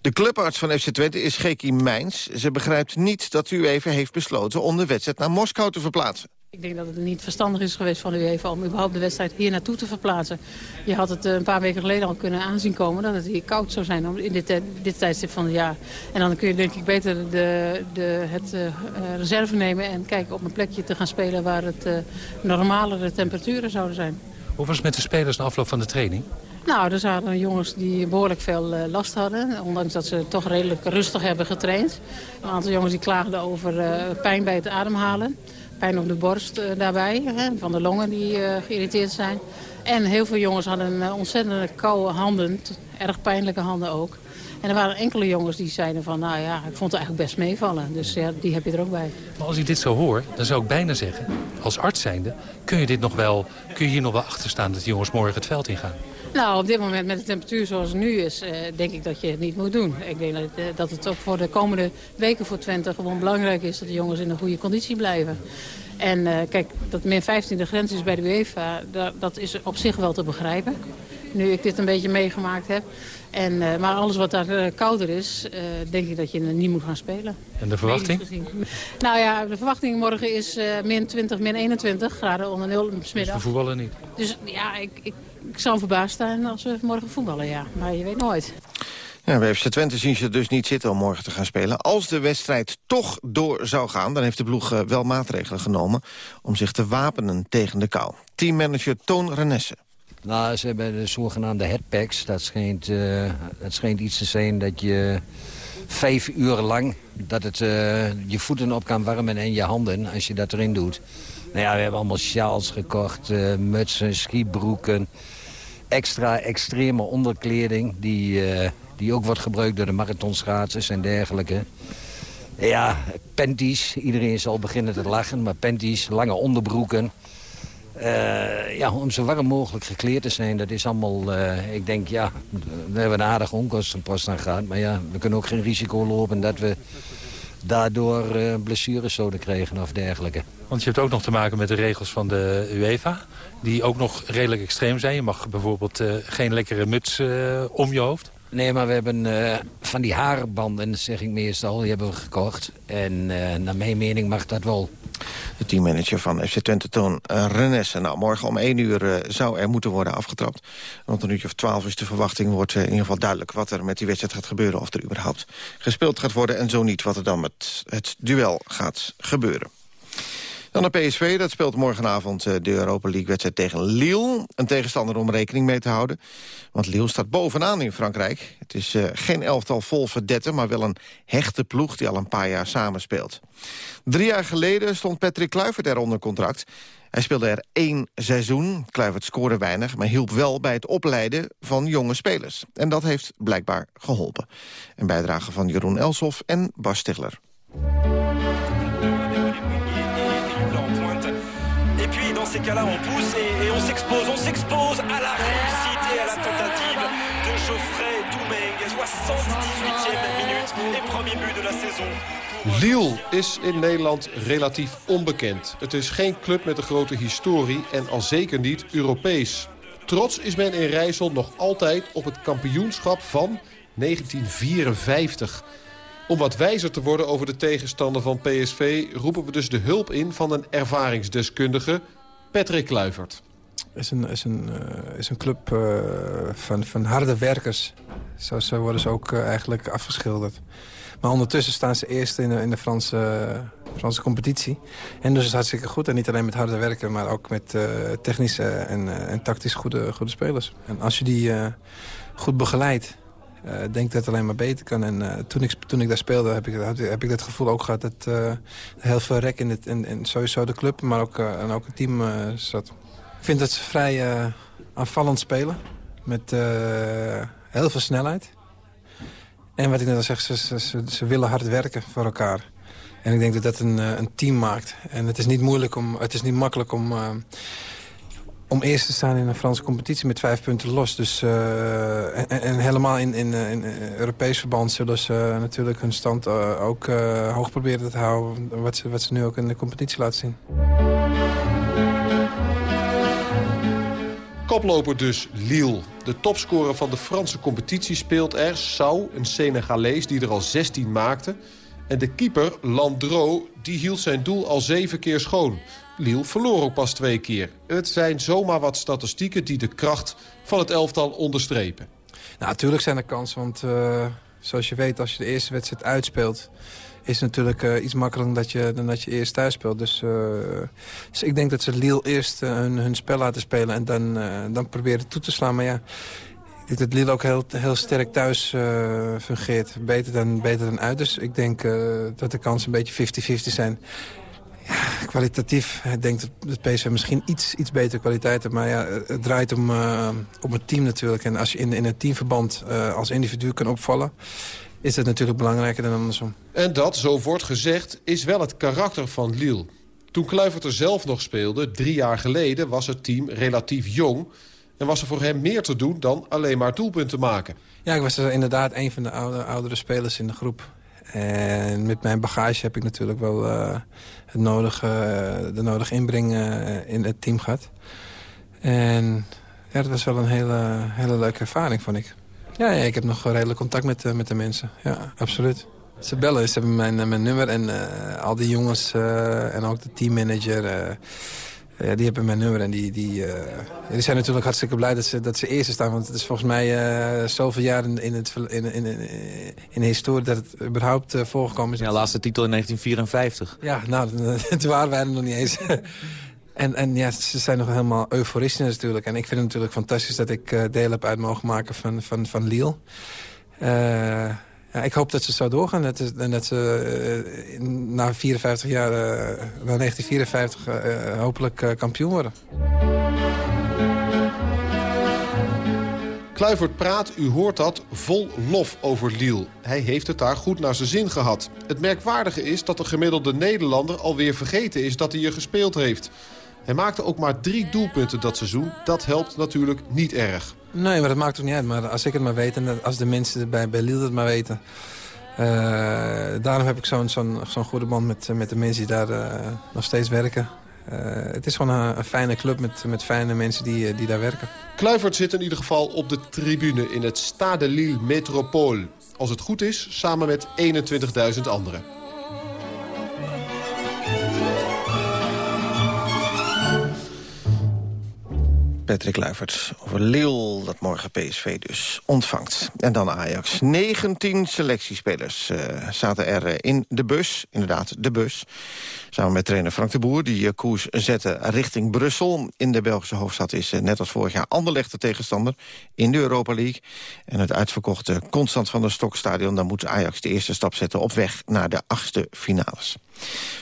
De clubarts van FC Twente is Geki Mijns. Ze begrijpt niet dat u even heeft besloten om de wedstrijd naar Moskou te verplaatsen. Ik denk dat het niet verstandig is geweest van u even om überhaupt de wedstrijd hier naartoe te verplaatsen. Je had het eh, een paar weken geleden al kunnen aanzien komen dat het hier koud zou zijn in dit, dit tijdstip van het jaar. En dan kun je denk ik beter de, de, het uh, reserve nemen en kijken op een plekje te gaan spelen waar het uh, normalere temperaturen zouden zijn. Hoe was het met de spelers na afloop van de training? Nou, er waren jongens die behoorlijk veel uh, last hadden. Ondanks dat ze toch redelijk rustig hebben getraind. Een aantal jongens die klaagden over uh, pijn bij het ademhalen pijn op de borst uh, daarbij, hè, van de longen die uh, geïrriteerd zijn. En heel veel jongens hadden uh, ontzettend koude handen, erg pijnlijke handen ook. En er waren enkele jongens die zeiden van, nou ja, ik vond het eigenlijk best meevallen. Dus ja, die heb je er ook bij. Maar als ik dit zo hoor, dan zou ik bijna zeggen, als arts zijnde... kun je, dit nog wel, kun je hier nog wel achter staan dat de jongens morgen het veld ingaan? Nou, op dit moment met de temperatuur zoals het nu is, uh, denk ik dat je het niet moet doen. Ik denk dat, uh, dat het ook voor de komende weken voor Twente gewoon belangrijk is dat de jongens in een goede conditie blijven. En uh, kijk, dat min 15 de grens is bij de UEFA, dat, dat is op zich wel te begrijpen. Nu ik dit een beetje meegemaakt heb. En, maar alles wat daar kouder is, denk ik dat je niet moet gaan spelen. En de verwachting? Nou ja, de verwachting morgen is min 20, min 21 graden onder nul. Dus we voetballen niet? Dus ja, ik, ik ik zou verbaasd zijn als we morgen voetballen, ja. Maar je weet nooit. Ja, bij FC Twente zien ze dus niet zitten om morgen te gaan spelen. Als de wedstrijd toch door zou gaan, dan heeft de ploeg eh, wel maatregelen genomen... om zich te wapenen tegen de kou. Teammanager Toon Renesse. Nou, ze hebben de zogenaamde headpacks. Dat schijnt, uh, dat schijnt iets te zijn dat je vijf uur lang... dat het uh, je voeten op kan warmen en je handen als je dat erin doet. Nou ja, we hebben allemaal sjaals gekocht, uh, mutsen, skibroeken extra extreme onderkleding... die, uh, die ook wordt gebruikt door de marathonschaatsers en dergelijke. Ja, panties. Iedereen zal beginnen te lachen, maar panties, lange onderbroeken. Uh, ja, om zo warm mogelijk gekleed te zijn, dat is allemaal... Uh, ik denk, ja, we hebben een aardige onkostenpost aan gehad. Maar ja, we kunnen ook geen risico lopen dat we daardoor uh, blessures zouden krijgen of dergelijke. Want je hebt ook nog te maken met de regels van de UEFA... die ook nog redelijk extreem zijn. Je mag bijvoorbeeld uh, geen lekkere muts uh, om je hoofd. Nee, maar we hebben van die haarbanden, zeg ik meestal, die hebben we gekocht. En naar mijn mening mag dat wel. De teammanager van FC Twente, Toon Renesse. Nou, morgen om 1 uur zou er moeten worden afgetrapt. Rond een uurtje of 12 is de verwachting. Wordt in ieder geval duidelijk wat er met die wedstrijd gaat gebeuren. Of er überhaupt gespeeld gaat worden. En zo niet wat er dan met het duel gaat gebeuren. Dan de PSV, dat speelt morgenavond eh, de Europa League-wedstrijd tegen Lille. Een tegenstander om rekening mee te houden. Want Lille staat bovenaan in Frankrijk. Het is uh, geen elftal vol verdetten, maar wel een hechte ploeg... die al een paar jaar samenspeelt. Drie jaar geleden stond Patrick Kluivert er onder contract. Hij speelde er één seizoen. Kluivert scoorde weinig, maar hielp wel bij het opleiden van jonge spelers. En dat heeft blijkbaar geholpen. Een bijdrage van Jeroen Elshoff en Bas Stigler. Cas-là, on pousse et, et on s'expose. On à la réussite à la tentative de Geoffrey Doumeng. 78e minute et premier but de la saison. Lille is in Nederland relatief onbekend. Het is geen club met een grote historie en al zeker niet Europees. Trots is men in Rijssel nog altijd op het kampioenschap van 1954. Om wat wijzer te worden over de tegenstander van PSV... roepen we dus de hulp in van een ervaringsdeskundige, Patrick Kluivert. Is een, is een, uh, is een club uh, van, van harde werkers. Zo, worden ze ook uh, eigenlijk afgeschilderd. Maar ondertussen staan ze eerst in de, in de Franse, Franse competitie. En dus is het hartstikke goed. En niet alleen met harde werken, maar ook met technische en, en tactisch goede, goede spelers. En als je die goed begeleidt uh, denk dat het alleen maar beter kan. En uh, toen, ik, toen ik daar speelde heb ik, heb ik dat gevoel ook gehad... dat uh, heel veel rek in, het, in, sowieso de club, maar ook, en ook het team zat. Ik vind dat ze vrij aanvallend spelen. Met heel veel snelheid. En wat ik net al zeg, ze, ze, ze, willen hard werken voor elkaar. En ik denk dat dat een, een team maakt. En het is niet moeilijk om, het is niet makkelijk om om eerst te staan in een Franse competitie met vijf punten los. Dus, uh, en, helemaal in, in, Europees verband zullen ze natuurlijk hun stand uh, ook hoog proberen te houden. Wat ze, wat ze nu ook in de competitie laten zien. Koploper dus Lille. De topscorer van de Franse competitie speelt er. Sau, een Senegalees die er al 16 maakte. En de keeper, Landreau, die hield zijn doel al zeven keer schoon. Lille verloor ook pas twee keer. Het zijn zomaar wat statistieken die de kracht van het elftal onderstrepen. Nou, natuurlijk zijn er kansen, want uh, zoals je weet, als je de eerste wedstrijd uitspeelt... is het natuurlijk uh, iets makkelijker dan dat, je, dan dat je eerst thuis speelt. Dus, uh, dus ik denk dat ze Lille eerst hun, spel laten spelen en dan, dan proberen toe te slaan. Maar ja, ik dat Lille ook heel, heel sterk thuis fungeert. Beter dan, beter dan uit. Dus ik denk dat de kansen een beetje 50-50 zijn. Ja, kwalitatief. Ik denk dat het PSV misschien iets, iets betere kwaliteit heeft. Maar ja, het draait om, uh, om het team natuurlijk. En als je in, in een teamverband uh, als individu kan opvallen... is dat natuurlijk belangrijker dan andersom. En dat, zo wordt gezegd, is wel het karakter van Lille. Toen Kluivert er zelf nog speelde, drie jaar geleden... was het team relatief jong... En was er voor hem meer te doen dan alleen maar doelpunten maken. Ja, ik was inderdaad een van de oude, oudere spelers in de groep. En met mijn bagage heb ik natuurlijk wel uh, het nodige, de nodige inbreng uh, in het team gehad. En ja, dat was wel een hele, hele leuke ervaring, vond ik. Ja, ja ik heb nog redelijk contact met, uh, met de mensen. Ja, absoluut. Ze bellen, ze hebben mijn, mijn nummer en al die jongens en ook de teammanager... Ja, die hebben mijn nummer en die, die, uh, die zijn natuurlijk hartstikke blij dat ze, dat ze eerste staan. Want het is volgens mij uh, zoveel jaar in, in, het, in, in, in, de historie dat het überhaupt uh, voorgekomen is. Ja, laatste titel in 1954. Ja, nou, toen waren wij er nog niet eens. en, en ja, ze zijn nog helemaal euforistisch natuurlijk. En ik vind het natuurlijk fantastisch dat ik deel heb uit mogen maken van, van, van Lille. Ik hoop dat ze zo doorgaan. En dat ze uh, na 54 jaar, uh, na 1954, uh, hopelijk kampioen worden. Kluivert praat, u hoort dat, vol lof over Lille. Hij heeft het daar goed naar zijn zin gehad. Het merkwaardige is dat de gemiddelde Nederlander alweer vergeten is dat hij er gespeeld heeft. Hij maakte ook maar drie doelpunten dat seizoen. Dat helpt natuurlijk niet erg. Nee, maar dat maakt toch niet uit. Maar als ik het maar weet en als de mensen bij, bij Lille het maar weten... Uh, daarom heb ik zo'n zo'n zo'n goede band met, met de mensen die daar uh, nog steeds werken. Uh, het is gewoon een, een, fijne club met, met fijne mensen die, die daar werken. Kluivert zit in ieder geval op de tribune in het Stade Lille Métropole. Als het goed is, samen met 21.000 anderen. Patrick Luivert over Lille, dat morgen PSV dus ontvangt. En dan Ajax. 19 selectiespelers uh, zaten er eh, in de bus, inderdaad de bus. Samen met trainer Frank de Boer, die uh, koers zette richting Brussel. In de Belgische hoofdstad is net als vorig jaar Anderlecht de tegenstander in de Europa League. En het uitverkochte Constant van der Stokstadion... dan moet Ajax de eerste stap zetten op weg naar de achtste finales.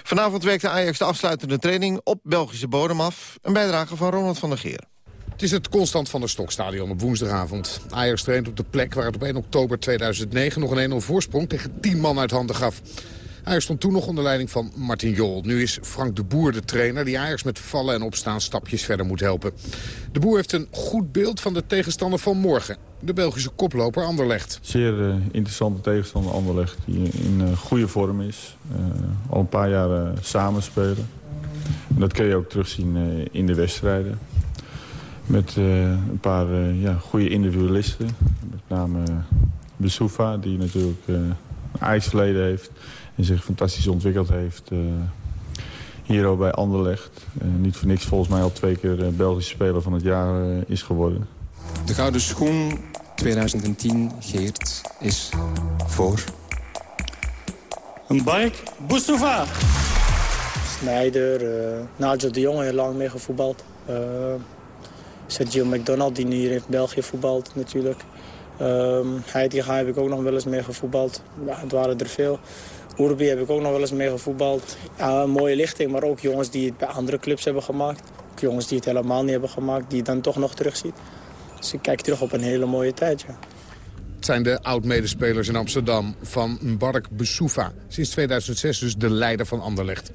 Vanavond werkte Ajax de afsluitende training op Belgische bodem af. Een bijdrage van Ronald van der Geer. Het is het Constant van der Stokstadion op woensdagavond. Ajax traint op de plek waar het op 1 oktober 2009 nog een 1-0 voorsprong tegen 10 man uit handen gaf. Ajax stond toen nog onder leiding van Martin Jol. Nu is Frank de Boer de trainer die Ajax met vallen en opstaan stapjes verder moet helpen. De Boer heeft een goed beeld van de tegenstander van morgen. De Belgische koploper Anderlecht. Zeer uh, interessante tegenstander Anderlecht die in uh, goede vorm is. Uh, al een paar jaar samenspelen. En dat kun je ook terugzien in de wedstrijden. Met een paar ja, goede individualisten. Met name Besoufa die natuurlijk een ijsverleden heeft en zich fantastisch ontwikkeld heeft uh, hier ook bij Anderlecht. Uh, niet voor niks volgens mij al twee keer uh, Belgische speler van het jaar is geworden. De Gouden Schoen 2010, Geert, is voor... Een Bark Boussouva. Snijder, Nigel de Jong heel lang mee gevoetbald. Sergio McDonald, die hier in België voetbalt natuurlijk. Um, heb ik ook nog wel eens mee gevoetbald. Ja, het waren er veel. Urbi heb ik ook nog wel eens mee gevoetbald. Een mooie lichting, maar ook jongens die het bij andere clubs hebben gemaakt. Ook jongens die het helemaal niet hebben gemaakt, die je dan toch nog terugziet. Dus ik kijk terug op een hele mooie tijd, ja. Zijn de oud-medespelers in Amsterdam van Mbark Besoufa. Sinds 2006 dus de leider van Anderlecht.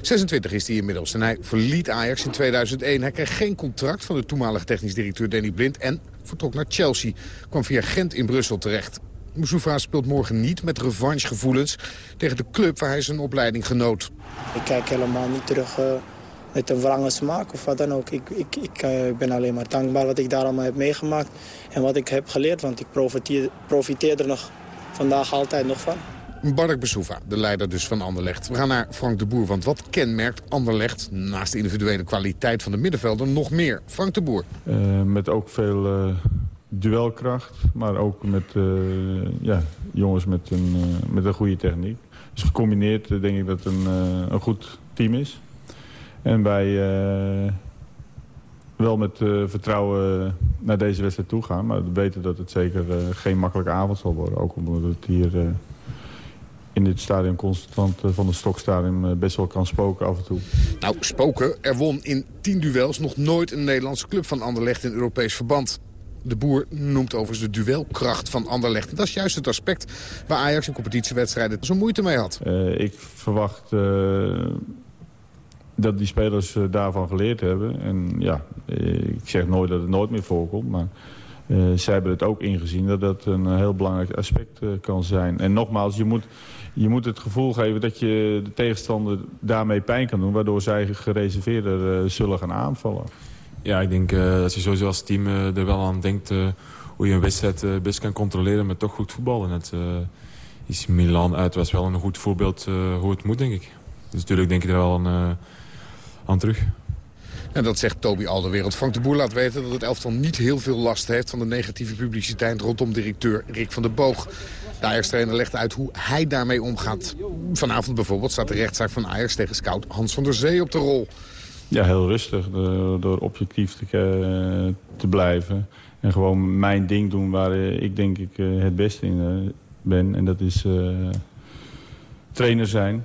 26 is hij inmiddels en hij verliet Ajax in 2001. Hij kreeg geen contract van de toenmalige technisch directeur Danny Blind... en vertrok naar Chelsea. Kwam via Gent in Brussel terecht. Moussoufa speelt morgen niet met revanchegevoelens tegen de club waar hij zijn opleiding genoot. Ik kijk helemaal niet terug uh, met een wrange smaak of wat dan ook. Ik, ik, ik uh, ben alleen maar dankbaar wat ik daar allemaal heb meegemaakt en wat ik heb geleerd. Want ik profiteer, profiteer er nog vandaag altijd nog van. Bark Besouva, de leider dus van Anderlecht. We gaan naar Frank de Boer, want wat kenmerkt Anderlecht... naast de individuele kwaliteit van de middenvelder nog meer? Frank de Boer. Uh, met ook veel duelkracht, maar ook met uh, ja, jongens met een, uh, met een goede techniek. Dus gecombineerd uh, denk ik dat het een, een goed team is. En wij wel met vertrouwen naar deze wedstrijd toe gaan. Maar we weten dat het zeker geen makkelijke avond zal worden. Ook omdat het hier in dit stadion constant van de Stokstadion best wel kan spoken af en toe. Nou, spoken. Er won in tien duels nog nooit een Nederlandse club van Anderlecht in Europees verband. De Boer noemt overigens de duelkracht van Anderlecht. dat is juist het aspect waar Ajax in competitiewedstrijden zo moeite mee had. Ik verwacht dat die spelers uh, daarvan geleerd hebben. En ja, ik zeg nooit dat het nooit meer voorkomt. Maar zij hebben het ook ingezien dat dat een heel belangrijk aspect kan zijn. En nogmaals, je moet, je moet het gevoel geven dat je de tegenstander daarmee pijn kan doen. Waardoor zij gereserveerder zullen gaan aanvallen. Ja, ik denk dat je sowieso als team er wel aan denkt... Hoe je een wedstrijd best kan controleren met toch goed voetballen. Het is Milan uit was wel een goed voorbeeld hoe het moet, denk ik. Dus natuurlijk denk ik er wel aan, aan terug. En dat zegt Toby Alderwereld. Frank de Boer laat weten dat het elftal niet heel veel last heeft... van de negatieve publiciteit rondom directeur Rick van der Boog. De Ajax-trainer legt uit hoe hij daarmee omgaat. Vanavond bijvoorbeeld staat de rechtszaak van Ajax tegen scout Hans van der Zee op de rol. Ja, heel rustig. Door objectief te, uh, te blijven. En gewoon mijn ding doen waar ik denk ik uh, het beste in ben. En dat is trainer zijn.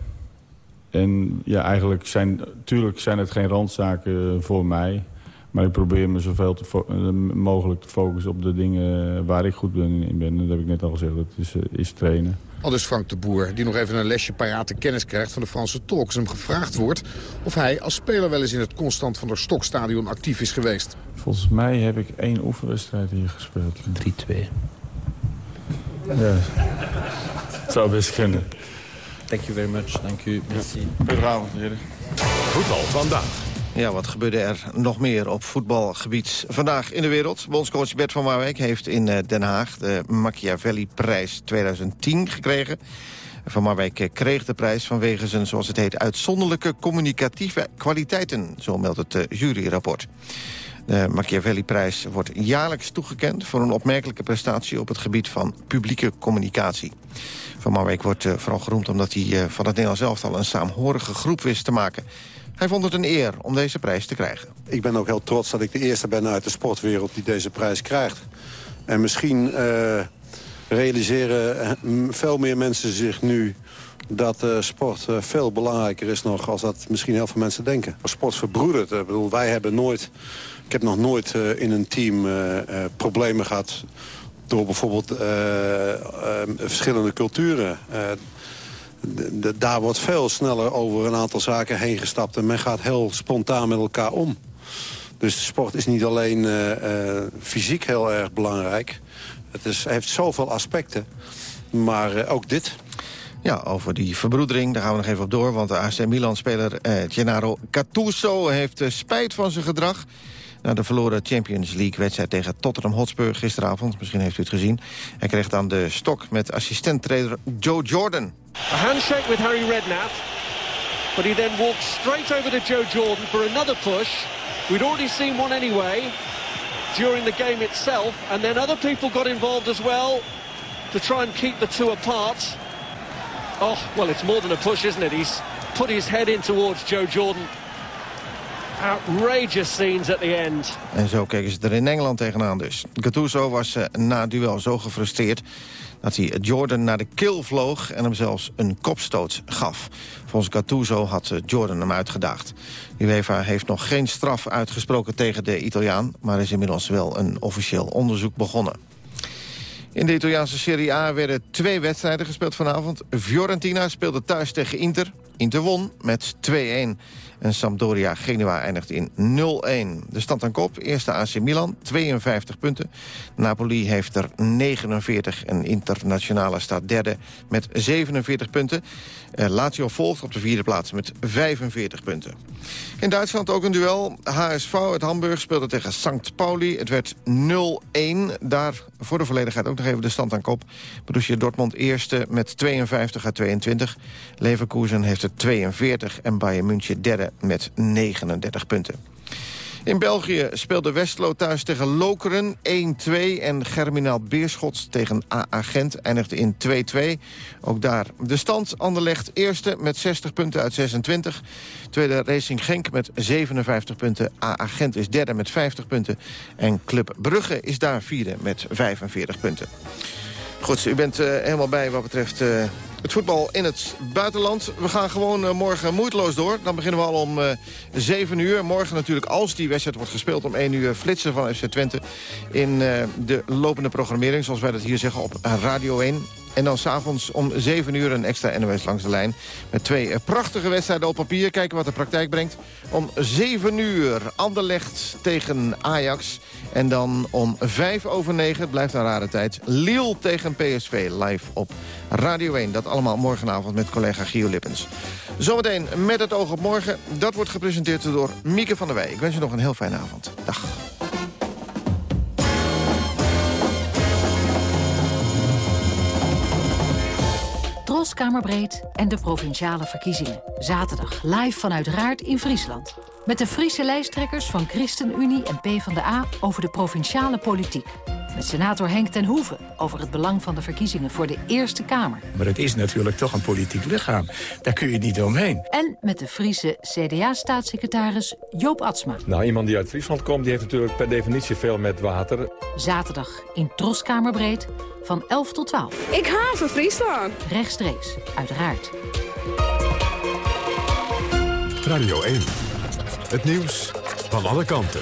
En ja, eigenlijk zijn, tuurlijk zijn het geen randzaken voor mij. Maar ik probeer me zoveel te mogelijk te focussen op de dingen waar ik goed in ben. En dat heb ik net al gezegd, dat is, is trainen. Al dus Frank de Boer, die nog even een lesje parate kennis krijgt van de Franse tolk. Als hem gevraagd wordt of hij als speler wel eens in het Constant van der Stokstadion actief is geweest. Volgens mij heb ik één oefenwedstrijd hier gespeeld. 3-2. Ja, het zou best kunnen. Thank you very much. Dank u. Merci. Goedenavond, heren. Voetbal vandaag. Ja, wat gebeurde er nog meer op voetbalgebied vandaag in de wereld? Bondscoach Bert van Marwijk heeft in eh, Den Haag de Machiavelli-prijs 2010 gekregen. Van Marwijk kreeg de prijs vanwege zijn, zoals het heet... uitzonderlijke communicatieve kwaliteiten, zo meldt het eh, juryrapport. De Machiavelli-prijs wordt jaarlijks toegekend... voor een opmerkelijke prestatie op het gebied van publieke communicatie. Van Marwijk wordt uh, vooral geroemd omdat hij uh, van het Nederlands elftal... een saamhorige groep wist te maken. Hij vond het een eer om deze prijs te krijgen. Ik ben ook heel trots dat ik de eerste ben uit de sportwereld die deze prijs krijgt. En misschien uh, realiseren veel meer mensen zich nu dat uh, sport uh, veel belangrijker is nog als dat misschien heel veel mensen denken. Sport verbroedert. Ik bedoel, wij hebben nooit... Ik heb nog nooit uh, in een team problemen gehad... door bijvoorbeeld verschillende culturen. daar wordt veel sneller over een aantal zaken heen gestapt... en men gaat heel spontaan met elkaar om. Dus sport is niet alleen fysiek heel erg belangrijk. Het is, heeft zoveel aspecten. Maar ook dit, ja, over die verbroedering, daar gaan we nog even op door. Want de AC Milan-speler eh, Gennaro Gattuso heeft spijt van zijn gedrag. Na de verloren Champions League-wedstrijd tegen Tottenham Hotspur gisteravond. Misschien heeft u het gezien. Hij kreeg dan de stok met assistent-trainer Joe Jordan. A handshake with Harry Redknapp. But he then walked straight over to Joe Jordan for another push. We'd already seen one anyway during the game itself. And then other people got involved as well to try and keep the two apart. Oh, well, it's more than a push, isn't it? He's put his head in towards Joe Jordan. Outrageous scenes at the end. En zo keken ze er in Engeland tegenaan dus. Gattuso was uh, na duel zo gefrustreerd dat hij Jordan naar de keel vloog en hem zelfs een kopstoot gaf. Volgens Gattuso had uh, Jordan hem uitgedaagd. UEFA heeft nog geen straf uitgesproken tegen de Italiaan... maar is inmiddels wel een officieel onderzoek begonnen. In de Italiaanse Serie A werden twee wedstrijden gespeeld vanavond. Fiorentina speelde thuis tegen Inter. Inter won met 2-1. En Sampdoria Genua eindigt in 0-1. De stand aan kop, eerste AC Milan, 52 punten. Napoli heeft er 49 en Internationale staat derde met 47 punten. Uh, Lazio volgt op de vierde plaats met 45 punten. In Duitsland ook een duel. HSV uit Hamburg speelde tegen St. Pauli. Het werd 0-1. Daar voor de volledigheid ook nog even de stand aan kop. Borussia Dortmund eerste met 52 uit 22. Leverkusen heeft er 42 en Bayern München derde met 39 punten. In België speelde Westlo thuis tegen Lokeren 1-2... en Germinaal Beerschots tegen AA Gent eindigde in 2-2. Ook daar de stand. Anderlecht eerste met 60 punten uit 26. Tweede Racing Genk met 57 punten. AA Gent is derde met 50 punten. En Club Brugge is daar vierde met 45 punten. Goed, u bent uh, helemaal bij wat betreft uh, het voetbal in het buitenland. We gaan gewoon uh, morgen moeiteloos door. Dan beginnen we al om 7 uur. Morgen natuurlijk, als die wedstrijd wordt gespeeld... om 1 uur flitsen van FC Twente in de lopende programmering... zoals wij dat hier zeggen op Radio 1. En dan s'avonds om 7 uur een extra NOS langs de lijn. Met twee eh, prachtige wedstrijden op papier. Kijken wat de praktijk brengt. Om 7 uur Anderlecht tegen Ajax. En dan om 5 over 9, het blijft een rare tijd... Lille tegen PSV live op Radio 1. Dat allemaal morgenavond met collega Gio Lippens. Zometeen met het oog op morgen. Dat wordt gepresenteerd door Mieke van der Wij. Ik wens je nog een heel fijne avond. Dag. Kamerbreed en de provinciale verkiezingen. Zaterdag live vanuit Raart in Friesland. Met de Friese lijsttrekkers van ChristenUnie en PvdA over de provinciale politiek. Met senator Henk ten Hoeven over het belang van de verkiezingen voor de Eerste Kamer. Maar het is natuurlijk toch een politiek lichaam. Daar kun je niet omheen. En met de Friese CDA-staatssecretaris Joop Atsma. Nou, iemand die uit Friesland komt, die heeft natuurlijk per definitie veel met water. Zaterdag in Troskamerbreed van 11 tot 12. Ik haven Friesland. Rechtstreeks, uiteraard. Radio 1. Het nieuws van alle kanten.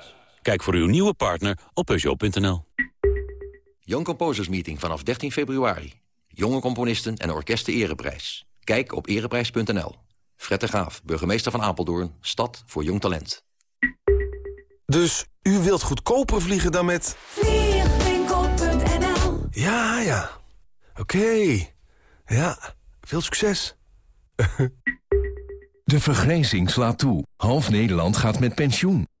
Kijk voor uw nieuwe partner op Peugeot.nl. Young Composers Meeting vanaf 13 februari. Jonge componisten en orkesten ereprijs. Kijk op ereprijs.nl. Fred de Graaf, burgemeester van Apeldoorn, stad voor jong talent. Dus u wilt goedkoper vliegen dan met... Vliegwinkel.nl Ja, ja. Oké. Ja, veel succes. De vergrijzing slaat toe. Half Nederland gaat met pensioen.